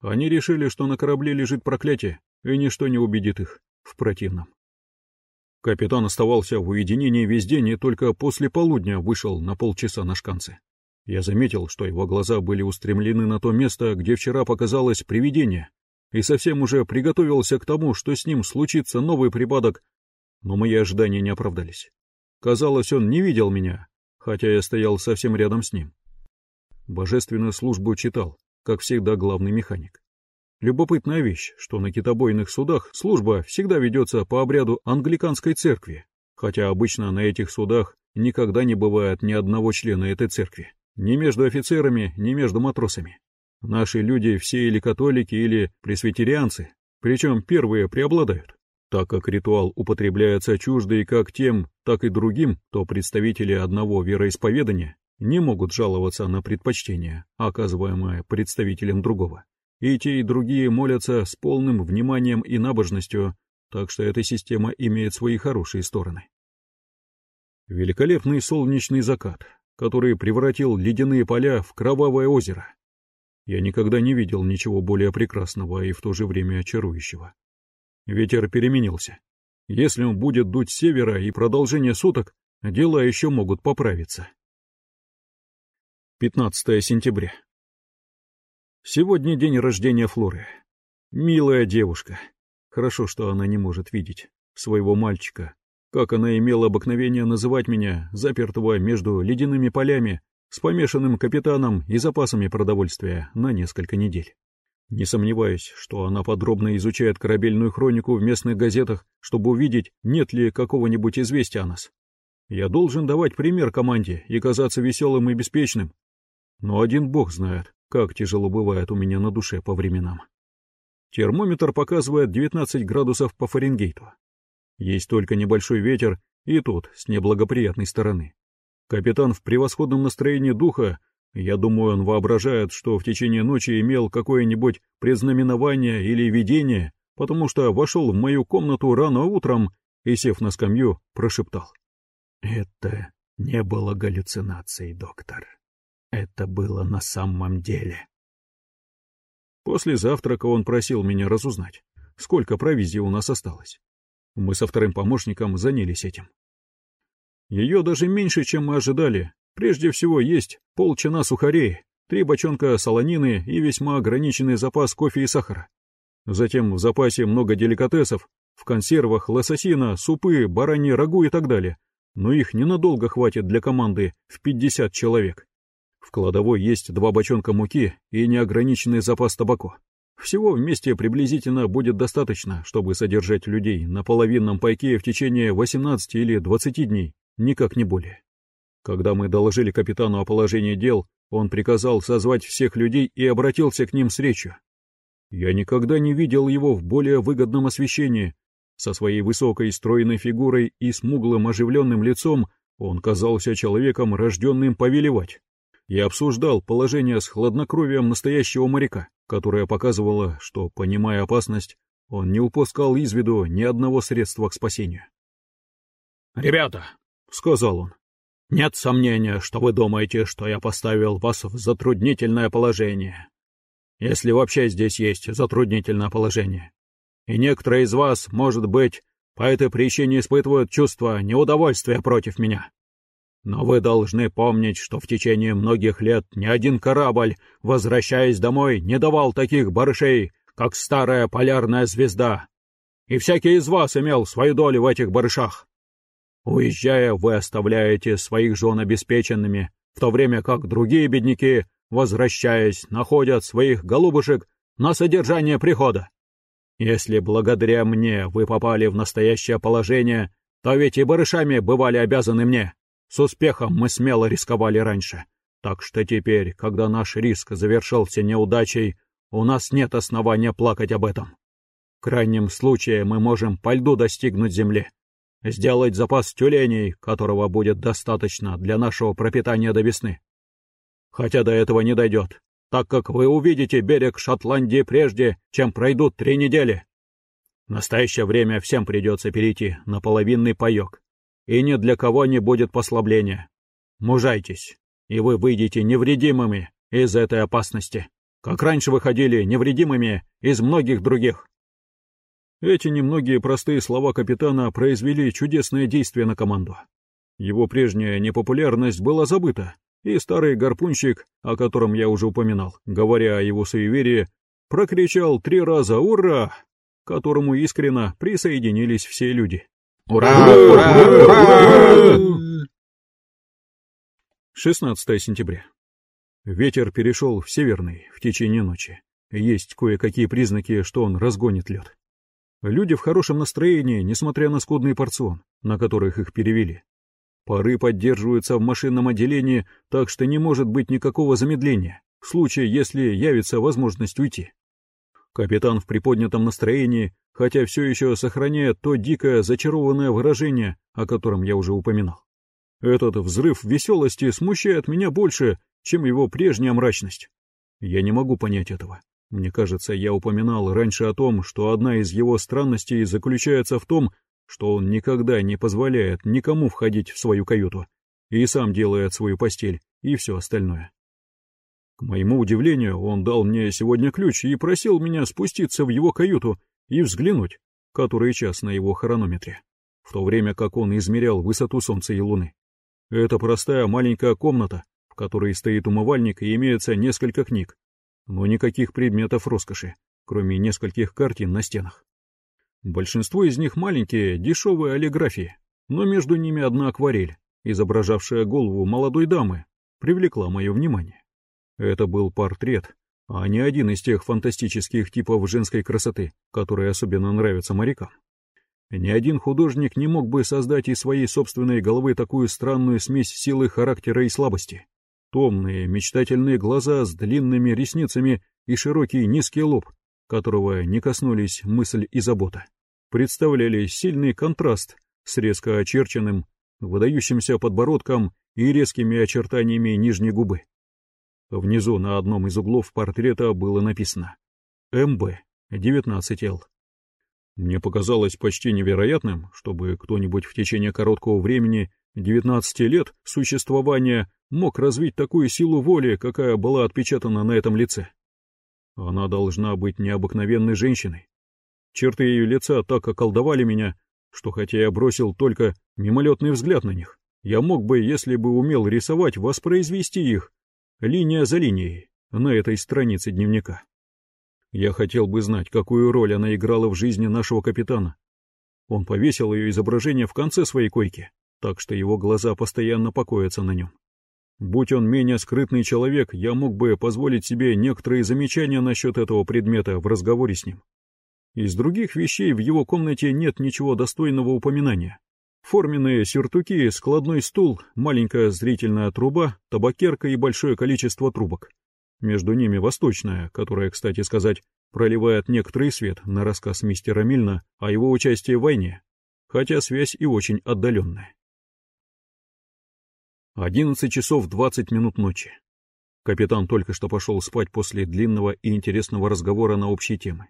Они решили, что на корабле лежит проклятие, и ничто не убедит их в противном. Капитан оставался в уединении весь день и только после полудня вышел на полчаса на шканцы. Я заметил, что его глаза были устремлены на то место, где вчера показалось привидение, и совсем уже приготовился к тому, что с ним случится новый припадок, но мои ожидания не оправдались. Казалось, он не видел меня, хотя я стоял совсем рядом с ним. Божественную службу читал, как всегда главный механик. Любопытная вещь, что на китобойных судах служба всегда ведется по обряду англиканской церкви, хотя обычно на этих судах никогда не бывает ни одного члена этой церкви, ни между офицерами, ни между матросами. Наши люди все или католики, или пресвитерианцы, причем первые преобладают. Так как ритуал употребляется чуждый как тем, так и другим, то представители одного вероисповедания не могут жаловаться на предпочтение, оказываемое представителем другого. И те, и другие молятся с полным вниманием и набожностью, так что эта система имеет свои хорошие стороны. Великолепный солнечный закат, который превратил ледяные поля в кровавое озеро. Я никогда не видел ничего более прекрасного и в то же время очарующего. Ветер переменился. Если он будет дуть с севера и продолжение суток, дела еще могут поправиться. 15 сентября. Сегодня день рождения Флоры. Милая девушка. Хорошо, что она не может видеть своего мальчика, как она имела обыкновение называть меня, запертого между ледяными полями, с помешанным капитаном и запасами продовольствия на несколько недель. Не сомневаюсь, что она подробно изучает корабельную хронику в местных газетах, чтобы увидеть, нет ли какого-нибудь известия о нас. Я должен давать пример команде и казаться веселым и беспечным. Но один бог знает, как тяжело бывает у меня на душе по временам. Термометр показывает 19 градусов по Фаренгейту. Есть только небольшой ветер, и тот с неблагоприятной стороны. Капитан в превосходном настроении духа я думаю, он воображает, что в течение ночи имел какое-нибудь предзнаменование или видение, потому что вошел в мою комнату рано утром и, сев на скамью, прошептал. «Это не было галлюцинацией, доктор. Это было на самом деле». После завтрака он просил меня разузнать, сколько провизии у нас осталось. Мы со вторым помощником занялись этим. Ее даже меньше, чем мы ожидали, Прежде всего есть полчина сухарей, три бочонка солонины и весьма ограниченный запас кофе и сахара. Затем в запасе много деликатесов, в консервах лососина, супы, бараньи рагу и так далее, но их ненадолго хватит для команды в 50 человек. В кладовой есть два бочонка муки и неограниченный запас табаку. Всего вместе приблизительно будет достаточно, чтобы содержать людей на половинном пайке в течение 18 или 20 дней, никак не более. Когда мы доложили капитану о положении дел, он приказал созвать всех людей и обратился к ним с речью. Я никогда не видел его в более выгодном освещении. Со своей высокой стройной фигурой и смуглым оживленным лицом он казался человеком, рожденным повелевать. Я обсуждал положение с хладнокровием настоящего моряка, которое показывало, что, понимая опасность, он не упускал из виду ни одного средства к спасению. «Ребята», — сказал он, — «нет сомнения, что вы думаете, что я поставил вас в затруднительное положение. Если вообще здесь есть затруднительное положение. И некоторые из вас, может быть, по этой причине испытывают чувство неудовольствия против меня. Но вы должны помнить, что в течение многих лет ни один корабль, возвращаясь домой, не давал таких барышей, как старая полярная звезда. И всякий из вас имел свою долю в этих барышах. Уезжая, вы оставляете своих жен обеспеченными, в то время как другие бедняки, возвращаясь, находят своих голубушек на содержание прихода. Если благодаря мне вы попали в настоящее положение, то ведь и барышами бывали обязаны мне. С успехом мы смело рисковали раньше. Так что теперь, когда наш риск завершился неудачей, у нас нет основания плакать об этом. В крайнем случае мы можем по льду достигнуть земли. Сделать запас тюленей, которого будет достаточно для нашего пропитания до весны. Хотя до этого не дойдет, так как вы увидите берег Шотландии прежде, чем пройдут три недели. В настоящее время всем придется перейти на половинный паек, и ни для кого не будет послабления. Мужайтесь, и вы выйдете невредимыми из этой опасности, как раньше выходили невредимыми из многих других. Эти немногие простые слова капитана произвели чудесное действие на команду. Его прежняя непопулярность была забыта, и старый гарпунщик, о котором я уже упоминал, говоря о его суеверии, прокричал три раза «Ура!», к которому искренно присоединились все люди. Ура! Ура! Ура! 16 сентября. Ветер перешел в северный в течение ночи. Есть кое-какие признаки, что он разгонит лед. Люди в хорошем настроении, несмотря на скудный порцион, на которых их перевели. Пары поддерживаются в машинном отделении, так что не может быть никакого замедления, в случае, если явится возможность уйти. Капитан в приподнятом настроении, хотя все еще сохраняет то дикое зачарованное выражение, о котором я уже упоминал. Этот взрыв веселости смущает меня больше, чем его прежняя мрачность. Я не могу понять этого. Мне кажется, я упоминал раньше о том, что одна из его странностей заключается в том, что он никогда не позволяет никому входить в свою каюту и сам делает свою постель и все остальное. К моему удивлению, он дал мне сегодня ключ и просил меня спуститься в его каюту и взглянуть, который час на его хронометре, в то время как он измерял высоту Солнца и Луны. Это простая маленькая комната, в которой стоит умывальник и имеется несколько книг, но никаких предметов роскоши, кроме нескольких картин на стенах. Большинство из них маленькие, дешевые аллиграфии, но между ними одна акварель, изображавшая голову молодой дамы, привлекла мое внимание. Это был портрет, а не один из тех фантастических типов женской красоты, которые особенно нравятся морякам. Ни один художник не мог бы создать из своей собственной головы такую странную смесь силы характера и слабости. Томные, мечтательные глаза с длинными ресницами и широкий низкий лоб, которого не коснулись мысль и забота, представляли сильный контраст с резко очерченным, выдающимся подбородком и резкими очертаниями нижней губы. Внизу на одном из углов портрета было написано «МБ, 19Л». Мне показалось почти невероятным, чтобы кто-нибудь в течение короткого времени, 19 лет существования, мог развить такую силу воли, какая была отпечатана на этом лице. Она должна быть необыкновенной женщиной. Черты ее лица так околдовали меня, что хотя я бросил только мимолетный взгляд на них, я мог бы, если бы умел рисовать, воспроизвести их линия за линией, на этой странице дневника. Я хотел бы знать, какую роль она играла в жизни нашего капитана. Он повесил ее изображение в конце своей койки, так что его глаза постоянно покоятся на нем. Будь он менее скрытный человек, я мог бы позволить себе некоторые замечания насчет этого предмета в разговоре с ним. Из других вещей в его комнате нет ничего достойного упоминания. Форменные сюртуки, складной стул, маленькая зрительная труба, табакерка и большое количество трубок. Между ними восточная, которая, кстати сказать, проливает некоторый свет на рассказ мистера Мильна о его участии в войне, хотя связь и очень отдаленная. 11 часов 20 минут ночи. Капитан только что пошел спать после длинного и интересного разговора на общие темы.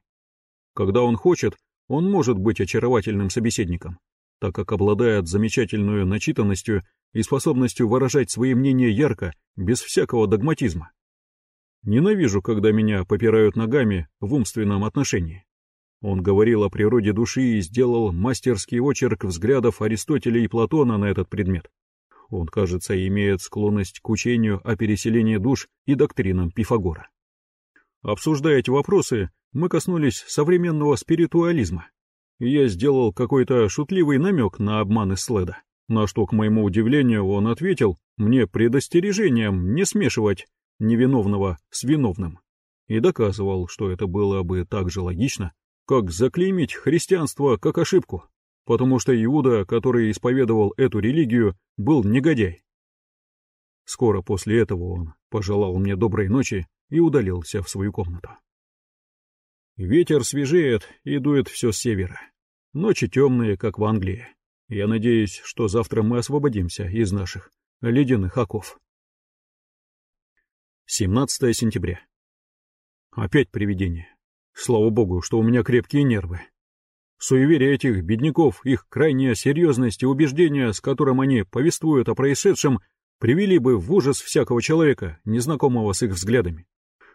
Когда он хочет, он может быть очаровательным собеседником, так как обладает замечательной начитанностью и способностью выражать свои мнения ярко, без всякого догматизма. Ненавижу, когда меня попирают ногами в умственном отношении. Он говорил о природе души и сделал мастерский очерк взглядов Аристотеля и Платона на этот предмет. Он, кажется, имеет склонность к учению о переселении душ и доктринам Пифагора. Обсуждая эти вопросы, мы коснулись современного спиритуализма. Я сделал какой-то шутливый намек на обман Следа, на что, к моему удивлению, он ответил мне предостережением не смешивать невиновного с виновным, и доказывал, что это было бы так же логично, как заклеймить христианство как ошибку, потому что Иуда, который исповедовал эту религию, был негодяй. Скоро после этого он пожелал мне доброй ночи и удалился в свою комнату. Ветер свежеет и дует все с севера. Ночи темные, как в Англии. Я надеюсь, что завтра мы освободимся из наших ледяных оков. 17 сентября. Опять привидение. Слава богу, что у меня крепкие нервы. Суеверие этих бедняков, их крайняя серьезность и убеждения, с которым они повествуют о происшедшем, привели бы в ужас всякого человека, незнакомого с их взглядами.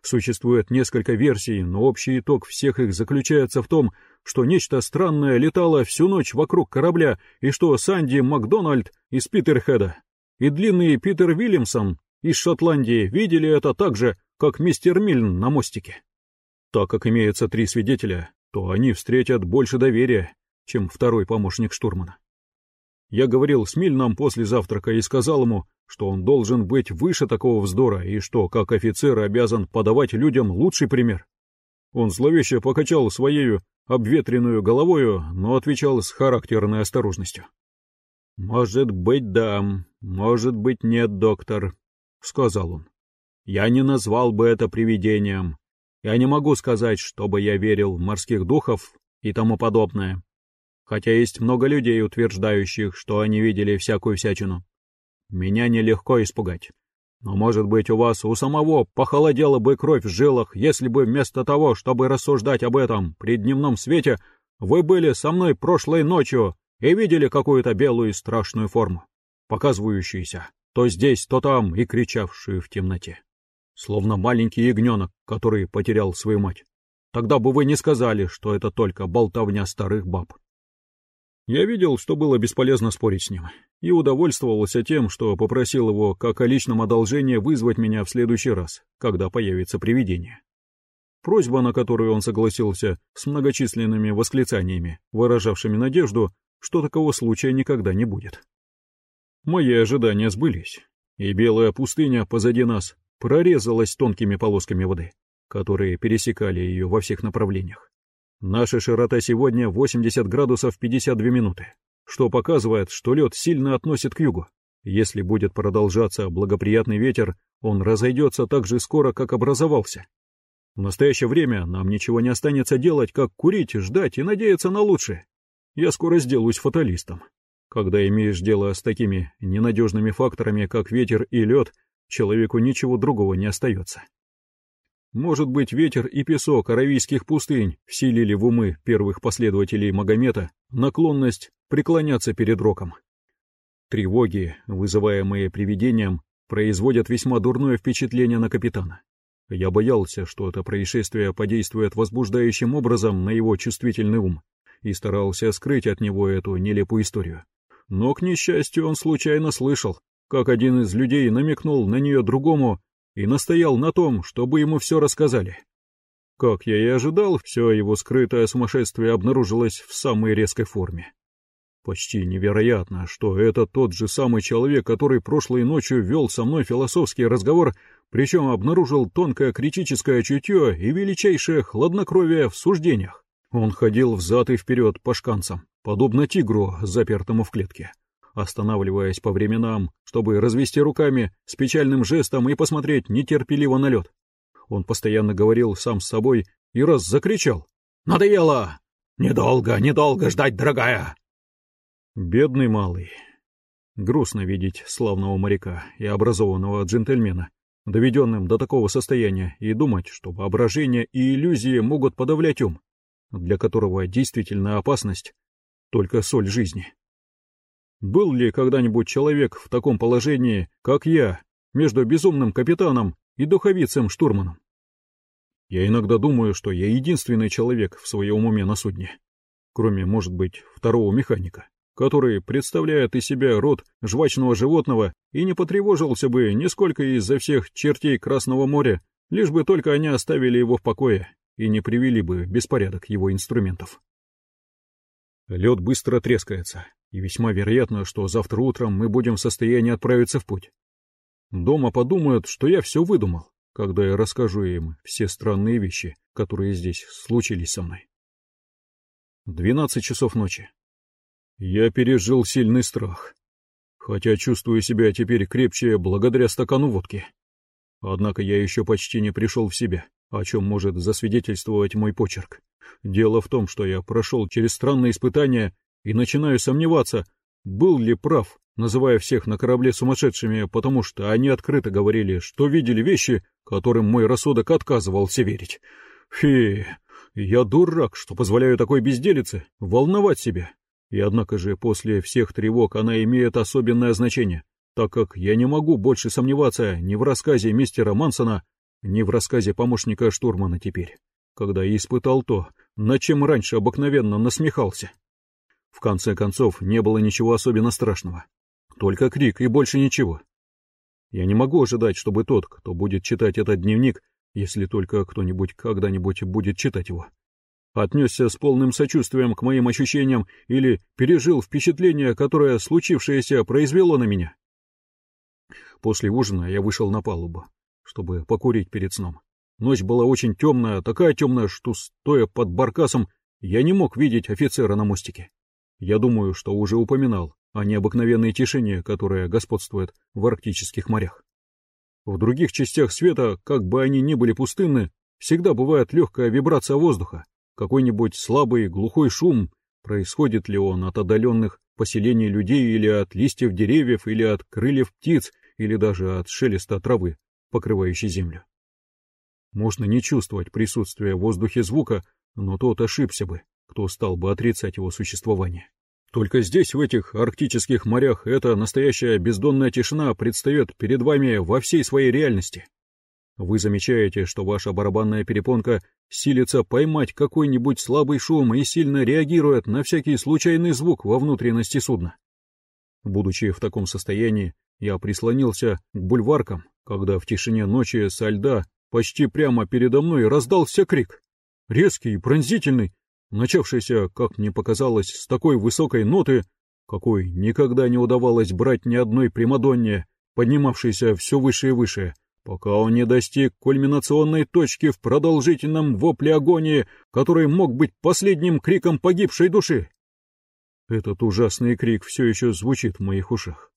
Существует несколько версий, но общий итог всех их заключается в том, что нечто странное летало всю ночь вокруг корабля, и что Санди Макдональд из Питерхеда и длинный Питер Вильямсон из Шотландии видели это так же, как мистер Мильн на мостике. Так как имеются три свидетеля, то они встретят больше доверия, чем второй помощник штурмана. Я говорил с Мильном после завтрака и сказал ему, что он должен быть выше такого вздора и что, как офицер, обязан подавать людям лучший пример. Он зловеще покачал своею обветренную головою, но отвечал с характерной осторожностью. «Может быть, да, может быть, нет, доктор», — сказал он. «Я не назвал бы это привидением. Я не могу сказать, чтобы я верил в морских духов и тому подобное. Хотя есть много людей, утверждающих, что они видели всякую всячину. Меня нелегко испугать. Но, может быть, у вас у самого похолодела бы кровь в жилах, если бы вместо того, чтобы рассуждать об этом при дневном свете, вы были со мной прошлой ночью и видели какую-то белую страшную форму, показывающуюся то здесь, то там и кричавшую в темноте. Словно маленький ягненок, который потерял свою мать. Тогда бы вы не сказали, что это только болтовня старых баб. Я видел, что было бесполезно спорить с ним, и удовольствовался тем, что попросил его, как о личном одолжении, вызвать меня в следующий раз, когда появится привидение. Просьба, на которую он согласился, с многочисленными восклицаниями, выражавшими надежду, что такого случая никогда не будет. Мои ожидания сбылись, и белая пустыня позади нас прорезалась тонкими полосками воды, которые пересекали ее во всех направлениях. Наша широта сегодня 80 градусов 52 минуты, что показывает, что лед сильно относит к югу. Если будет продолжаться благоприятный ветер, он разойдется так же скоро, как образовался. В настоящее время нам ничего не останется делать, как курить, ждать и надеяться на лучшее. Я скоро сделаюсь фаталистом. Когда имеешь дело с такими ненадежными факторами, как ветер и лед, человеку ничего другого не остается. Может быть, ветер и песок аравийских пустынь вселили в умы первых последователей Магомета наклонность преклоняться перед роком. Тревоги, вызываемые привидением, производят весьма дурное впечатление на капитана. Я боялся, что это происшествие подействует возбуждающим образом на его чувствительный ум, и старался скрыть от него эту нелепую историю. Но, к несчастью, он случайно слышал, как один из людей намекнул на нее другому и настоял на том, чтобы ему все рассказали. Как я и ожидал, все его скрытое сумасшествие обнаружилось в самой резкой форме. Почти невероятно, что это тот же самый человек, который прошлой ночью вел со мной философский разговор, причем обнаружил тонкое критическое чутье и величайшее хладнокровие в суждениях. Он ходил взад и вперед по шканцам, подобно тигру, запертому в клетке, останавливаясь по временам, чтобы развести руками с печальным жестом и посмотреть нетерпеливо на лед. Он постоянно говорил сам с собой и раз закричал. «Надоело! Недолго, недолго ждать, дорогая!» Бедный малый. Грустно видеть славного моряка и образованного джентльмена, доведенным до такого состояния, и думать, что воображение и иллюзии могут подавлять ум, для которого действительно опасность — только соль жизни. Был ли когда-нибудь человек в таком положении, как я, между безумным капитаном и духовицем штурманом? Я иногда думаю, что я единственный человек в своем уме на судне, кроме, может быть, второго механика который представляет из себя род жвачного животного и не потревожился бы нисколько из-за всех чертей Красного моря, лишь бы только они оставили его в покое и не привели бы беспорядок его инструментов. Лед быстро трескается, и весьма вероятно, что завтра утром мы будем в состоянии отправиться в путь. Дома подумают, что я все выдумал, когда я расскажу им все странные вещи, которые здесь случились со мной. Двенадцать часов ночи. Я пережил сильный страх, хотя чувствую себя теперь крепче благодаря стакану водки. Однако я еще почти не пришел в себя, о чем может засвидетельствовать мой почерк. Дело в том, что я прошел через странные испытания и начинаю сомневаться, был ли прав, называя всех на корабле сумасшедшими, потому что они открыто говорили, что видели вещи, которым мой рассудок отказывался верить. Фи, я дурак, что позволяю такой безделице волновать себя. И однако же после всех тревог она имеет особенное значение, так как я не могу больше сомневаться ни в рассказе мистера Мансона, ни в рассказе помощника штурмана теперь, когда испытал то, над чем раньше обыкновенно насмехался. В конце концов, не было ничего особенно страшного. Только крик и больше ничего. Я не могу ожидать, чтобы тот, кто будет читать этот дневник, если только кто-нибудь когда-нибудь будет читать его, отнесся с полным сочувствием к моим ощущениям или пережил впечатление, которое случившееся произвело на меня. После ужина я вышел на палубу, чтобы покурить перед сном. Ночь была очень темная, такая темная, что, стоя под баркасом, я не мог видеть офицера на мостике. Я думаю, что уже упоминал о необыкновенной тишине, которая господствует в арктических морях. В других частях света, как бы они ни были пустынны, всегда бывает легкая вибрация воздуха, какой-нибудь слабый глухой шум, происходит ли он от отдаленных поселений людей или от листьев деревьев, или от крыльев птиц, или даже от шелеста травы, покрывающей землю. Можно не чувствовать присутствия в воздухе звука, но тот ошибся бы, кто стал бы отрицать его существование. Только здесь, в этих арктических морях, эта настоящая бездонная тишина предстает перед вами во всей своей реальности. Вы замечаете, что ваша барабанная перепонка силится поймать какой-нибудь слабый шум и сильно реагирует на всякий случайный звук во внутренности судна. Будучи в таком состоянии, я прислонился к бульваркам, когда в тишине ночи со льда почти прямо передо мной раздался крик. Резкий и пронзительный, начавшийся, как мне показалось, с такой высокой ноты, какой никогда не удавалось брать ни одной Примадонне, поднимавшейся все выше и выше, пока он не достиг кульминационной точки в продолжительном вопле агонии, который мог быть последним криком погибшей души. Этот ужасный крик все еще звучит в моих ушах.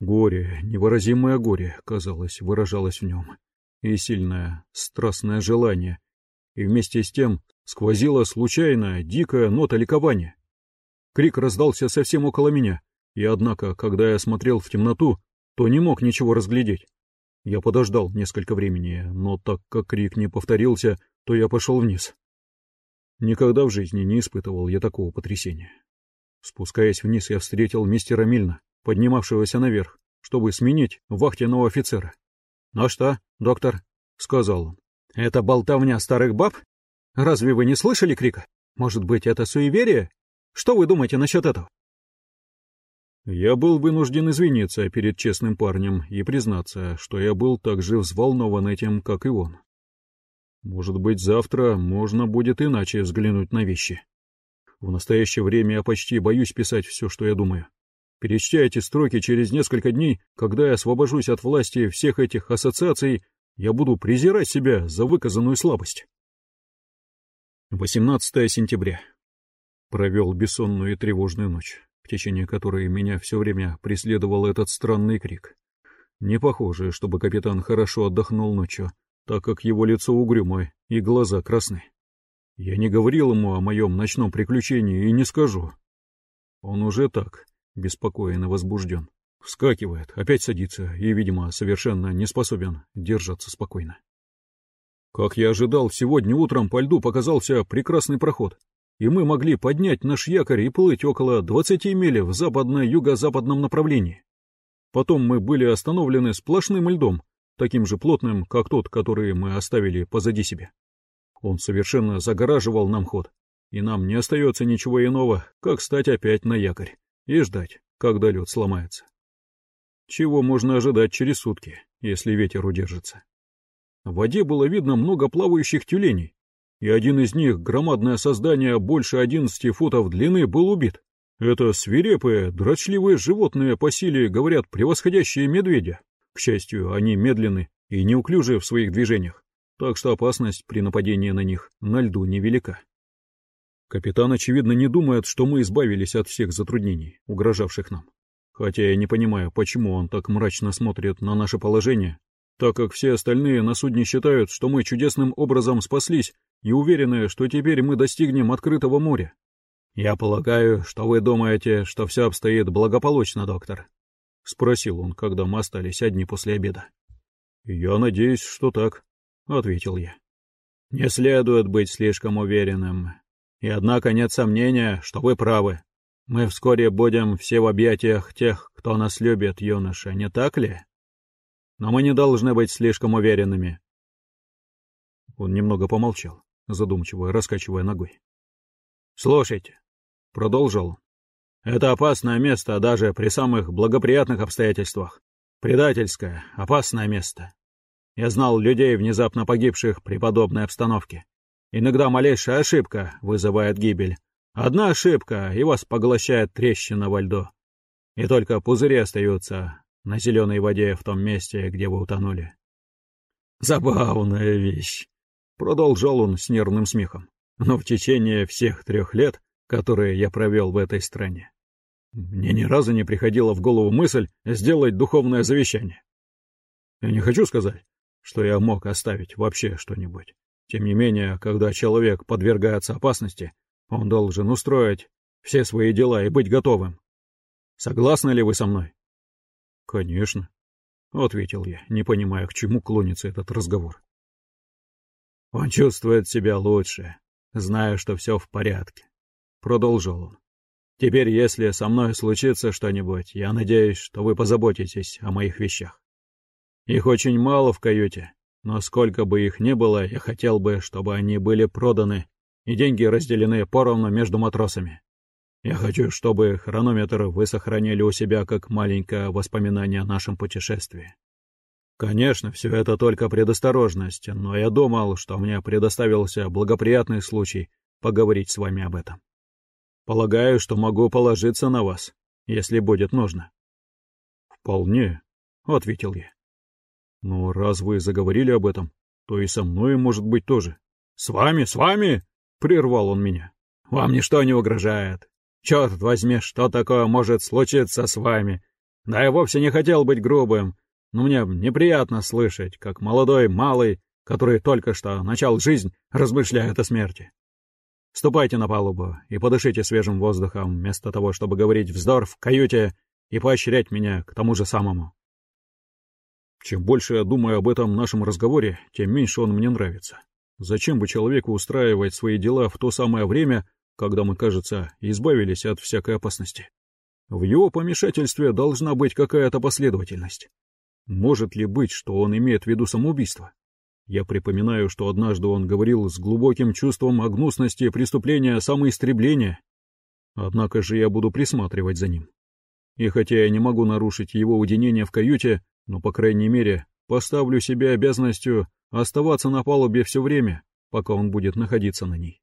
Горе, невыразимое горе, казалось, выражалось в нем, и сильное, страстное желание, и вместе с тем сквозила случайная, дикая нота ликования. Крик раздался совсем около меня, и однако, когда я смотрел в темноту, то не мог ничего разглядеть. Я подождал несколько времени, но так как крик не повторился, то я пошел вниз. Никогда в жизни не испытывал я такого потрясения. Спускаясь вниз, я встретил мистера Мильна, поднимавшегося наверх, чтобы сменить вахтенного офицера. — Ну что, доктор? — сказал он. — Это болтовня старых баб? Разве вы не слышали крика? Может быть, это суеверие? Что вы думаете насчет этого? Я был вынужден извиниться перед честным парнем и признаться, что я был так же взволнован этим, как и он. Может быть, завтра можно будет иначе взглянуть на вещи. В настоящее время я почти боюсь писать все, что я думаю. Перечтя эти строки через несколько дней, когда я освобожусь от власти всех этих ассоциаций, я буду презирать себя за выказанную слабость. 18 сентября. Провел бессонную и тревожную ночь, в течение которой меня все время преследовал этот странный крик. Не похоже, чтобы капитан хорошо отдохнул ночью, так как его лицо угрюмое и глаза красны. Я не говорил ему о моем ночном приключении и не скажу. Он уже так, беспокоен и возбужден. Вскакивает, опять садится и, видимо, совершенно не способен держаться спокойно. Как я ожидал, сегодня утром по льду показался прекрасный проход, и мы могли поднять наш якорь и плыть около 20 миль в западно-юго-западном направлении. Потом мы были остановлены сплошным льдом, таким же плотным, как тот, который мы оставили позади себя. Он совершенно загораживал нам ход, и нам не остается ничего иного, как стать опять на якорь и ждать, когда лед сломается. Чего можно ожидать через сутки, если ветер удержится? В воде было видно много плавающих тюленей, и один из них, громадное создание больше одиннадцати футов длины, был убит. Это свирепые, дрочливые животные по силе, говорят, превосходящие медведя. К счастью, они медленны и неуклюжи в своих движениях, так что опасность при нападении на них на льду невелика. Капитан, очевидно, не думает, что мы избавились от всех затруднений, угрожавших нам. Хотя я не понимаю, почему он так мрачно смотрит на наше положение, так как все остальные на судне считают, что мы чудесным образом спаслись и уверены, что теперь мы достигнем открытого моря. «Я полагаю, что вы думаете, что все обстоит благополучно, доктор?» — спросил он, когда мы остались одни после обеда. «Я надеюсь, что так», — ответил я. «Не следует быть слишком уверенным. И однако нет сомнения, что вы правы. Мы вскоре будем все в объятиях тех, кто нас любит, юноша, не так ли? Но мы не должны быть слишком уверенными. Он немного помолчал, задумчиво раскачивая ногой. «Слушайте», — продолжил «это опасное место даже при самых благоприятных обстоятельствах. Предательское, опасное место. Я знал людей, внезапно погибших при подобной обстановке. Иногда малейшая ошибка вызывает гибель, Одна ошибка, и вас поглощает трещина во льду. И только пузыри остаются на зеленой воде в том месте, где вы утонули. Забавная вещь, — продолжал он с нервным смехом. Но в течение всех трех лет, которые я провел в этой стране, мне ни разу не приходила в голову мысль сделать духовное завещание. Я не хочу сказать, что я мог оставить вообще что-нибудь. Тем не менее, когда человек подвергается опасности, он должен устроить все свои дела и быть готовым. Согласны ли вы со мной? — Конечно, — ответил я, не понимая, к чему клонится этот разговор. — Он чувствует себя лучше, зная, что все в порядке, — продолжал он. — Теперь, если со мной случится что-нибудь, я надеюсь, что вы позаботитесь о моих вещах. Их очень мало в каюте, но сколько бы их ни было, я хотел бы, чтобы они были проданы и деньги разделены поровну между матросами. Я хочу, чтобы хронометр вы сохранили у себя как маленькое воспоминание о нашем путешествии. Конечно, все это только предосторожность, но я думал, что мне предоставился благоприятный случай поговорить с вами об этом. Полагаю, что могу положиться на вас, если будет нужно. — Вполне, — ответил я. — Но раз вы заговорили об этом, то и со мной, может быть, тоже. — С вами, с вами! Прервал он меня. «Вам ничто не угрожает. Черт возьми, что такое может случиться с вами? Да я вовсе не хотел быть грубым, но мне неприятно слышать, как молодой малый, который только что начал жизнь, размышляет о смерти. Ступайте на палубу и подышите свежим воздухом, вместо того, чтобы говорить вздор в каюте и поощрять меня к тому же самому. Чем больше я думаю об этом нашем разговоре, тем меньше он мне нравится. Зачем бы человеку устраивать свои дела в то самое время, когда мы, кажется, избавились от всякой опасности? В его помешательстве должна быть какая-то последовательность. Может ли быть, что он имеет в виду самоубийство? Я припоминаю, что однажды он говорил с глубоким чувством о гнусности преступления самоистребления. Однако же я буду присматривать за ним. И хотя я не могу нарушить его уединение в каюте, но, по крайней мере, поставлю себе обязанностью оставаться на палубе все время, пока он будет находиться на ней.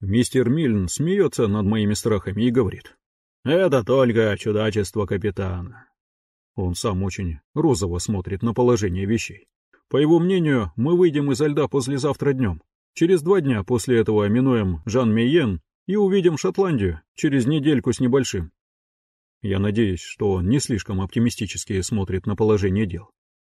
Мистер Мильн смеется над моими страхами и говорит. «Это только чудачество капитана». Он сам очень розово смотрит на положение вещей. По его мнению, мы выйдем изо льда послезавтра днем. Через два дня после этого минуем Жан-Мейен и увидим Шотландию через недельку с небольшим. Я надеюсь, что он не слишком оптимистически смотрит на положение дел.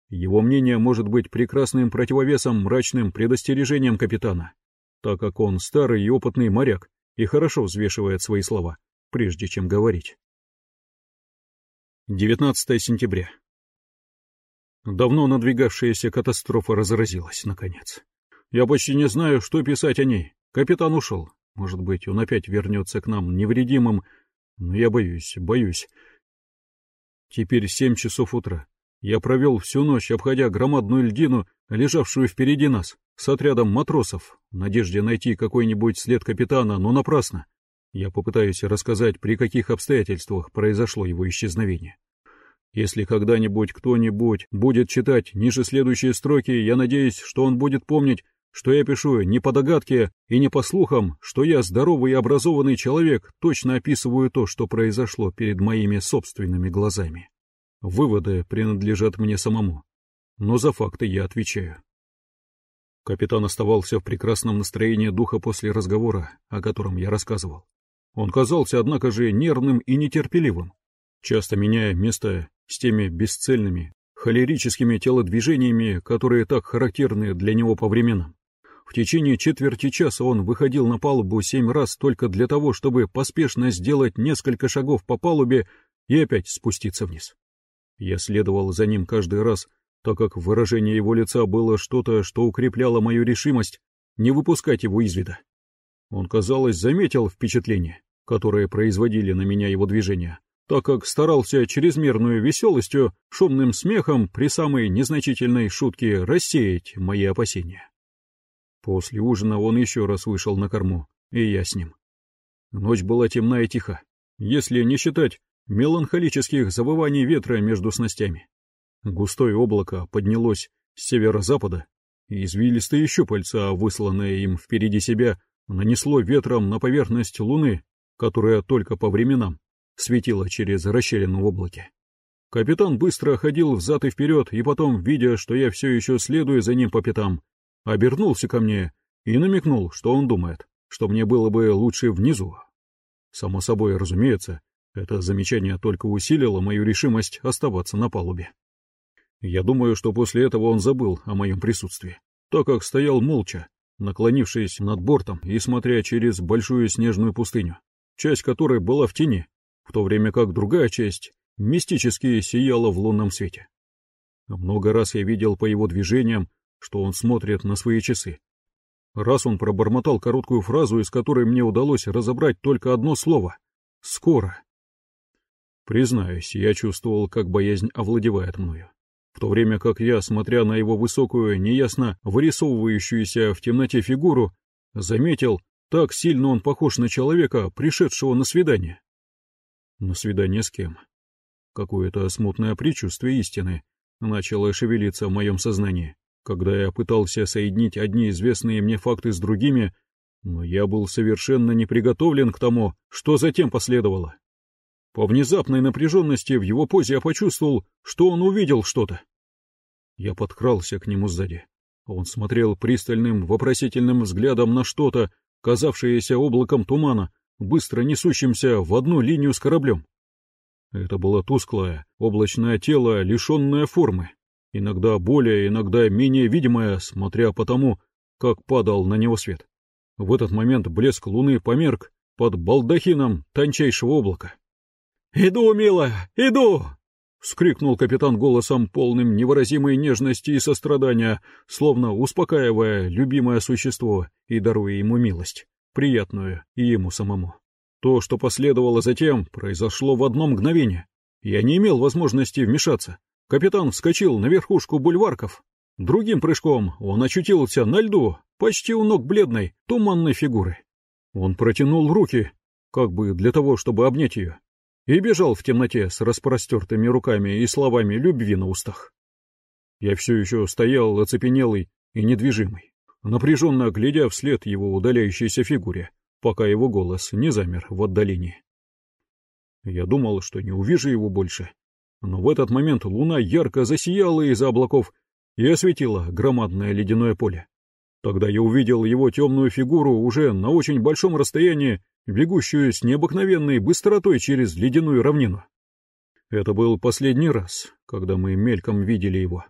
Его мнение может быть прекрасным противовесом мрачным предостережением капитана, так как он старый и опытный моряк и хорошо взвешивает свои слова, прежде чем говорить. 19 сентября. Давно надвигавшаяся катастрофа разразилась, наконец. Я почти не знаю, что писать о ней. Капитан ушел. Может быть, он опять вернется к нам невредимым, но я боюсь, боюсь. Теперь семь часов утра. Я провел всю ночь, обходя громадную льдину, лежавшую впереди нас, с отрядом матросов, в надежде найти какой-нибудь след капитана, но напрасно. Я попытаюсь рассказать, при каких обстоятельствах произошло его исчезновение. Если когда-нибудь кто-нибудь будет читать ниже следующие строки, я надеюсь, что он будет помнить, что я пишу не по догадке и не по слухам, что я здоровый и образованный человек, точно описываю то, что произошло перед моими собственными глазами. Выводы принадлежат мне самому, но за факты я отвечаю. Капитан оставался в прекрасном настроении духа после разговора, о котором я рассказывал. Он казался, однако же, нервным и нетерпеливым, часто меняя место с теми бесцельными, холерическими телодвижениями, которые так характерны для него по временам. В течение четверти часа он выходил на палубу семь раз только для того, чтобы поспешно сделать несколько шагов по палубе и опять спуститься вниз. Я следовал за ним каждый раз, так как выражение его лица было что-то, что укрепляло мою решимость не выпускать его из вида. Он, казалось, заметил впечатление, которое производили на меня его движения, так как старался чрезмерную веселостью, шумным смехом при самой незначительной шутке рассеять мои опасения. После ужина он еще раз вышел на корму, и я с ним. Ночь была темна и тиха, если не считать меланхолических завываний ветра между снастями. Густое облако поднялось с северо-запада, и извилистые щупальца, высланные им впереди себя, нанесло ветром на поверхность луны, которая только по временам светила через расщелину в облаке. Капитан быстро ходил взад и вперед, и потом, видя, что я все еще следую за ним по пятам, обернулся ко мне и намекнул, что он думает, что мне было бы лучше внизу. Само собой, разумеется, это замечание только усилило мою решимость оставаться на палубе. Я думаю, что после этого он забыл о моем присутствии, так как стоял молча, наклонившись над бортом и смотря через большую снежную пустыню, часть которой была в тени, в то время как другая часть мистически сияла в лунном свете. Много раз я видел по его движениям, что он смотрит на свои часы. Раз он пробормотал короткую фразу, из которой мне удалось разобрать только одно слово — «скоро». Признаюсь, я чувствовал, как боязнь овладевает мною. В то время как я, смотря на его высокую, неясно вырисовывающуюся в темноте фигуру, заметил, так сильно он похож на человека, пришедшего на свидание. На свидание с кем? Какое-то смутное предчувствие истины начало шевелиться в моем сознании когда я пытался соединить одни известные мне факты с другими, но я был совершенно не приготовлен к тому, что затем последовало. По внезапной напряженности в его позе я почувствовал, что он увидел что-то. Я подкрался к нему сзади. Он смотрел пристальным, вопросительным взглядом на что-то, казавшееся облаком тумана, быстро несущимся в одну линию с кораблем. Это было тусклое, облачное тело, лишенное формы иногда более, иногда менее видимое, смотря по тому, как падал на него свет. В этот момент блеск луны померк под балдахином тончайшего облака. «Иду, милая, иду!» — вскрикнул капитан голосом, полным невыразимой нежности и сострадания, словно успокаивая любимое существо и даруя ему милость, приятную и ему самому. То, что последовало затем, произошло в одно мгновение. Я не имел возможности вмешаться. Капитан вскочил на верхушку бульварков. Другим прыжком он очутился на льду, почти у ног бледной, туманной фигуры. Он протянул руки, как бы для того, чтобы обнять ее, и бежал в темноте с распростертыми руками и словами любви на устах. Я все еще стоял оцепенелый и недвижимый, напряженно глядя вслед его удаляющейся фигуре, пока его голос не замер в отдалении. Я думал, что не увижу его больше, но в этот момент луна ярко засияла из-за облаков и осветила громадное ледяное поле. Тогда я увидел его темную фигуру уже на очень большом расстоянии, бегущую с необыкновенной быстротой через ледяную равнину. Это был последний раз, когда мы мельком видели его.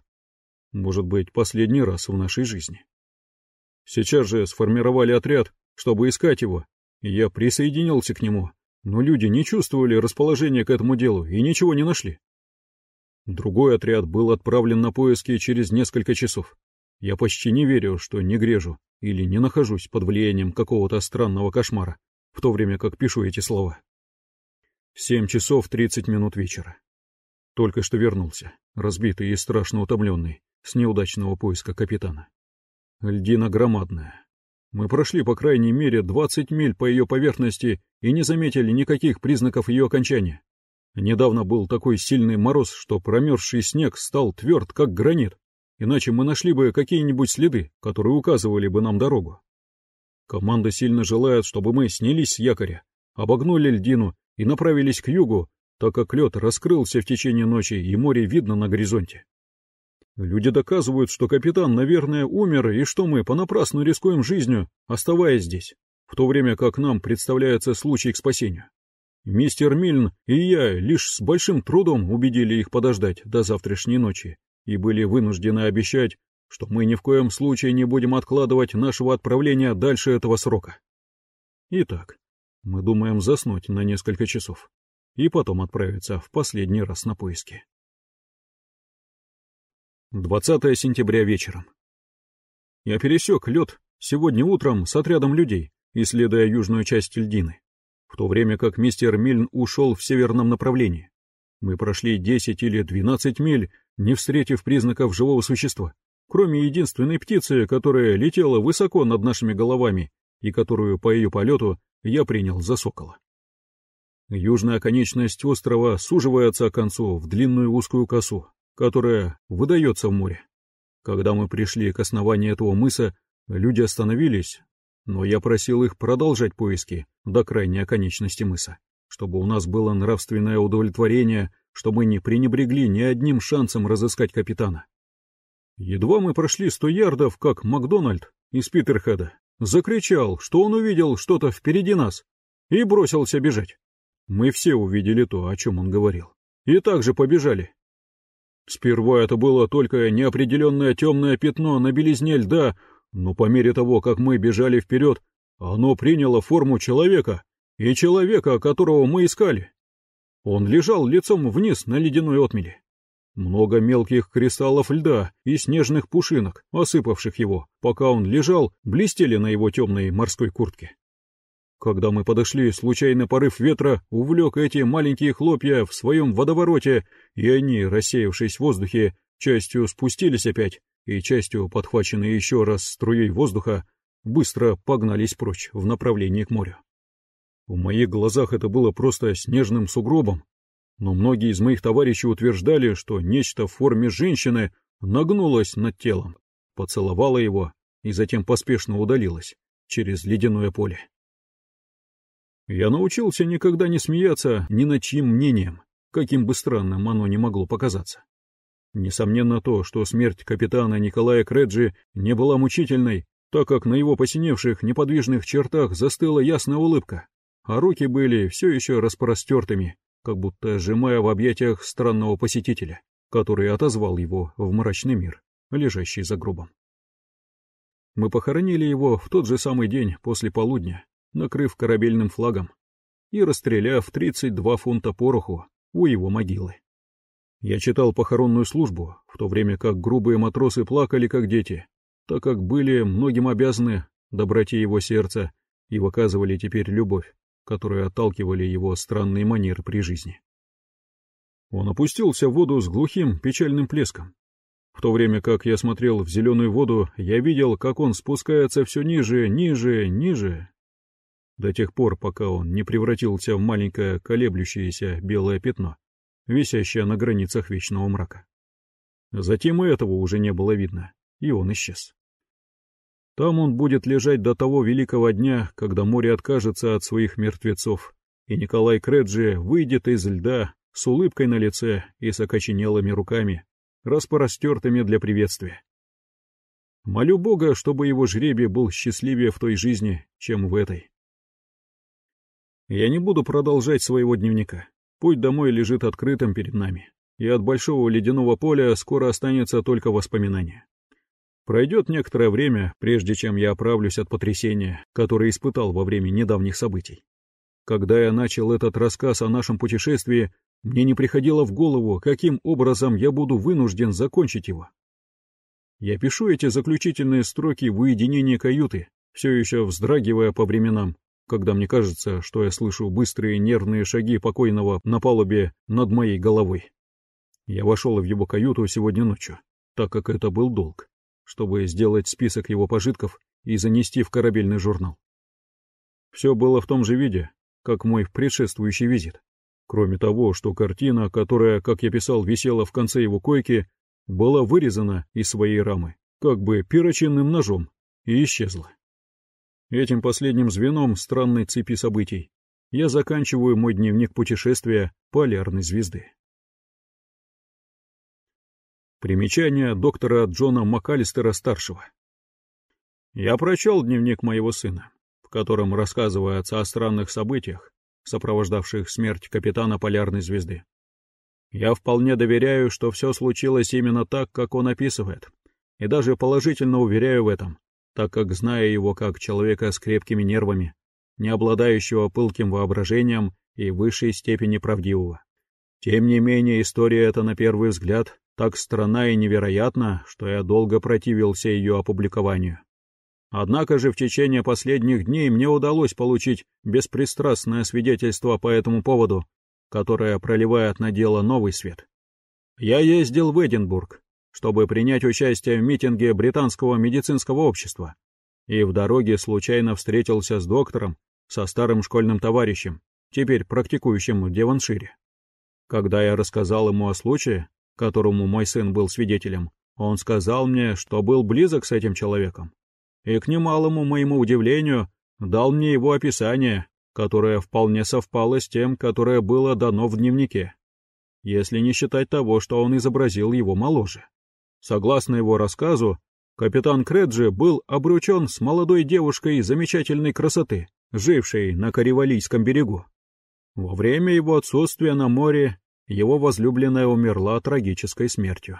Может быть, последний раз в нашей жизни. Сейчас же сформировали отряд, чтобы искать его, и я присоединился к нему, но люди не чувствовали расположения к этому делу и ничего не нашли. Другой отряд был отправлен на поиски через несколько часов. Я почти не верю, что не грежу или не нахожусь под влиянием какого-то странного кошмара, в то время как пишу эти слова. Семь часов тридцать минут вечера. Только что вернулся, разбитый и страшно утомленный, с неудачного поиска капитана. Льдина громадная. Мы прошли по крайней мере двадцать миль по ее поверхности и не заметили никаких признаков ее окончания. Недавно был такой сильный мороз, что промерзший снег стал тверд, как гранит, иначе мы нашли бы какие-нибудь следы, которые указывали бы нам дорогу. Команда сильно желает, чтобы мы снялись с якоря, обогнули льдину и направились к югу, так как лед раскрылся в течение ночи и море видно на горизонте. Люди доказывают, что капитан, наверное, умер и что мы понапрасну рискуем жизнью, оставаясь здесь, в то время как нам представляется случай к спасению. Мистер Мильн и я лишь с большим трудом убедили их подождать до завтрашней ночи и были вынуждены обещать, что мы ни в коем случае не будем откладывать нашего отправления дальше этого срока. Итак, мы думаем заснуть на несколько часов и потом отправиться в последний раз на поиски. 20 сентября вечером. Я пересек лед сегодня утром с отрядом людей, исследуя южную часть льдины, в то время как мистер Мильн ушел в северном направлении. Мы прошли 10 или 12 миль, не встретив признаков живого существа, кроме единственной птицы, которая летела высоко над нашими головами и которую по ее полету я принял за сокола. Южная оконечность острова суживается к концу в длинную узкую косу, которая выдается в море. Когда мы пришли к основанию этого мыса, люди остановились, но я просил их продолжать поиски до крайней оконечности мыса, чтобы у нас было нравственное удовлетворение, что мы не пренебрегли ни одним шансом разыскать капитана. Едва мы прошли сто ярдов, как Макдональд из Питерхеда закричал, что он увидел что-то впереди нас, и бросился бежать. Мы все увидели то, о чем он говорил, и также побежали. Сперва это было только неопределенное темное пятно на белизне льда, но по мере того, как мы бежали вперед, оно приняло форму человека, и человека, которого мы искали. Он лежал лицом вниз на ледяной отмели. Много мелких кристаллов льда и снежных пушинок, осыпавших его, пока он лежал, блестели на его темной морской куртке. Когда мы подошли, случайный порыв ветра увлек эти маленькие хлопья в своем водовороте, и они, рассеявшись в воздухе, частью спустились опять, и частью, подхваченные еще раз струей воздуха, быстро погнались прочь в направлении к морю. В моих глазах это было просто снежным сугробом, но многие из моих товарищей утверждали, что нечто в форме женщины нагнулось над телом, поцеловало его и затем поспешно удалилось через ледяное поле. Я научился никогда не смеяться ни над чьим мнением, каким бы странным оно ни могло показаться. Несомненно то, что смерть капитана Николая Креджи не была мучительной, так как на его посиневших неподвижных чертах застыла ясная улыбка, а руки были все еще распростертыми, как будто сжимая в объятиях странного посетителя, который отозвал его в мрачный мир, лежащий за гробом. Мы похоронили его в тот же самый день после полудня, накрыв корабельным флагом и расстреляв 32 фунта пороху у его могилы. Я читал похоронную службу, в то время как грубые матросы плакали, как дети, так как были многим обязаны доброте его сердца и выказывали теперь любовь, которая отталкивали его странные манеры при жизни. Он опустился в воду с глухим печальным плеском. В то время как я смотрел в зеленую воду, я видел, как он спускается все ниже, ниже, ниже, до тех пор, пока он не превратился в маленькое колеблющееся белое пятно, висящее на границах вечного мрака. Затем и этого уже не было видно, и он исчез. Там он будет лежать до того великого дня, когда море откажется от своих мертвецов, и Николай Креджи выйдет из льда с улыбкой на лице и с окоченелыми руками, распростертыми для приветствия. Молю Бога, чтобы его жребий был счастливее в той жизни, чем в этой. Я не буду продолжать своего дневника. Путь домой лежит открытым перед нами, и от большого ледяного поля скоро останется только воспоминание. Пройдет некоторое время, прежде чем я оправлюсь от потрясения, которое испытал во время недавних событий. Когда я начал этот рассказ о нашем путешествии, мне не приходило в голову, каким образом я буду вынужден закончить его. Я пишу эти заключительные строки в уединении каюты, все еще вздрагивая по временам, когда мне кажется, что я слышу быстрые нервные шаги покойного на палубе над моей головой. Я вошел в его каюту сегодня ночью, так как это был долг чтобы сделать список его пожитков и занести в корабельный журнал. Все было в том же виде, как мой предшествующий визит. Кроме того, что картина, которая, как я писал, висела в конце его койки, была вырезана из своей рамы, как бы перочинным ножом, и исчезла. Этим последним звеном странной цепи событий я заканчиваю мой дневник путешествия полярной звезды. Примечание доктора Джона МакАлистера-старшего. Я прочел дневник моего сына, в котором рассказывается о странных событиях, сопровождавших смерть капитана Полярной звезды. Я вполне доверяю, что все случилось именно так, как он описывает, и даже положительно уверяю в этом, так как знаю его как человека с крепкими нервами, не обладающего пылким воображением и высшей степени правдивого. Тем не менее, история эта, на первый взгляд, так странна и невероятна, что я долго противился ее опубликованию. Однако же в течение последних дней мне удалось получить беспристрастное свидетельство по этому поводу, которое проливает на дело новый свет. Я ездил в Эдинбург, чтобы принять участие в митинге британского медицинского общества, и в дороге случайно встретился с доктором, со старым школьным товарищем, теперь практикующим в Деваншире. Когда я рассказал ему о случае, которому мой сын был свидетелем, он сказал мне, что был близок с этим человеком. И к немалому моему удивлению дал мне его описание, которое вполне совпало с тем, которое было дано в дневнике, если не считать того, что он изобразил его моложе. Согласно его рассказу, капитан Креджи был обручен с молодой девушкой замечательной красоты, жившей на Каревалийском берегу. Во время его отсутствия на море его возлюбленная умерла трагической смертью.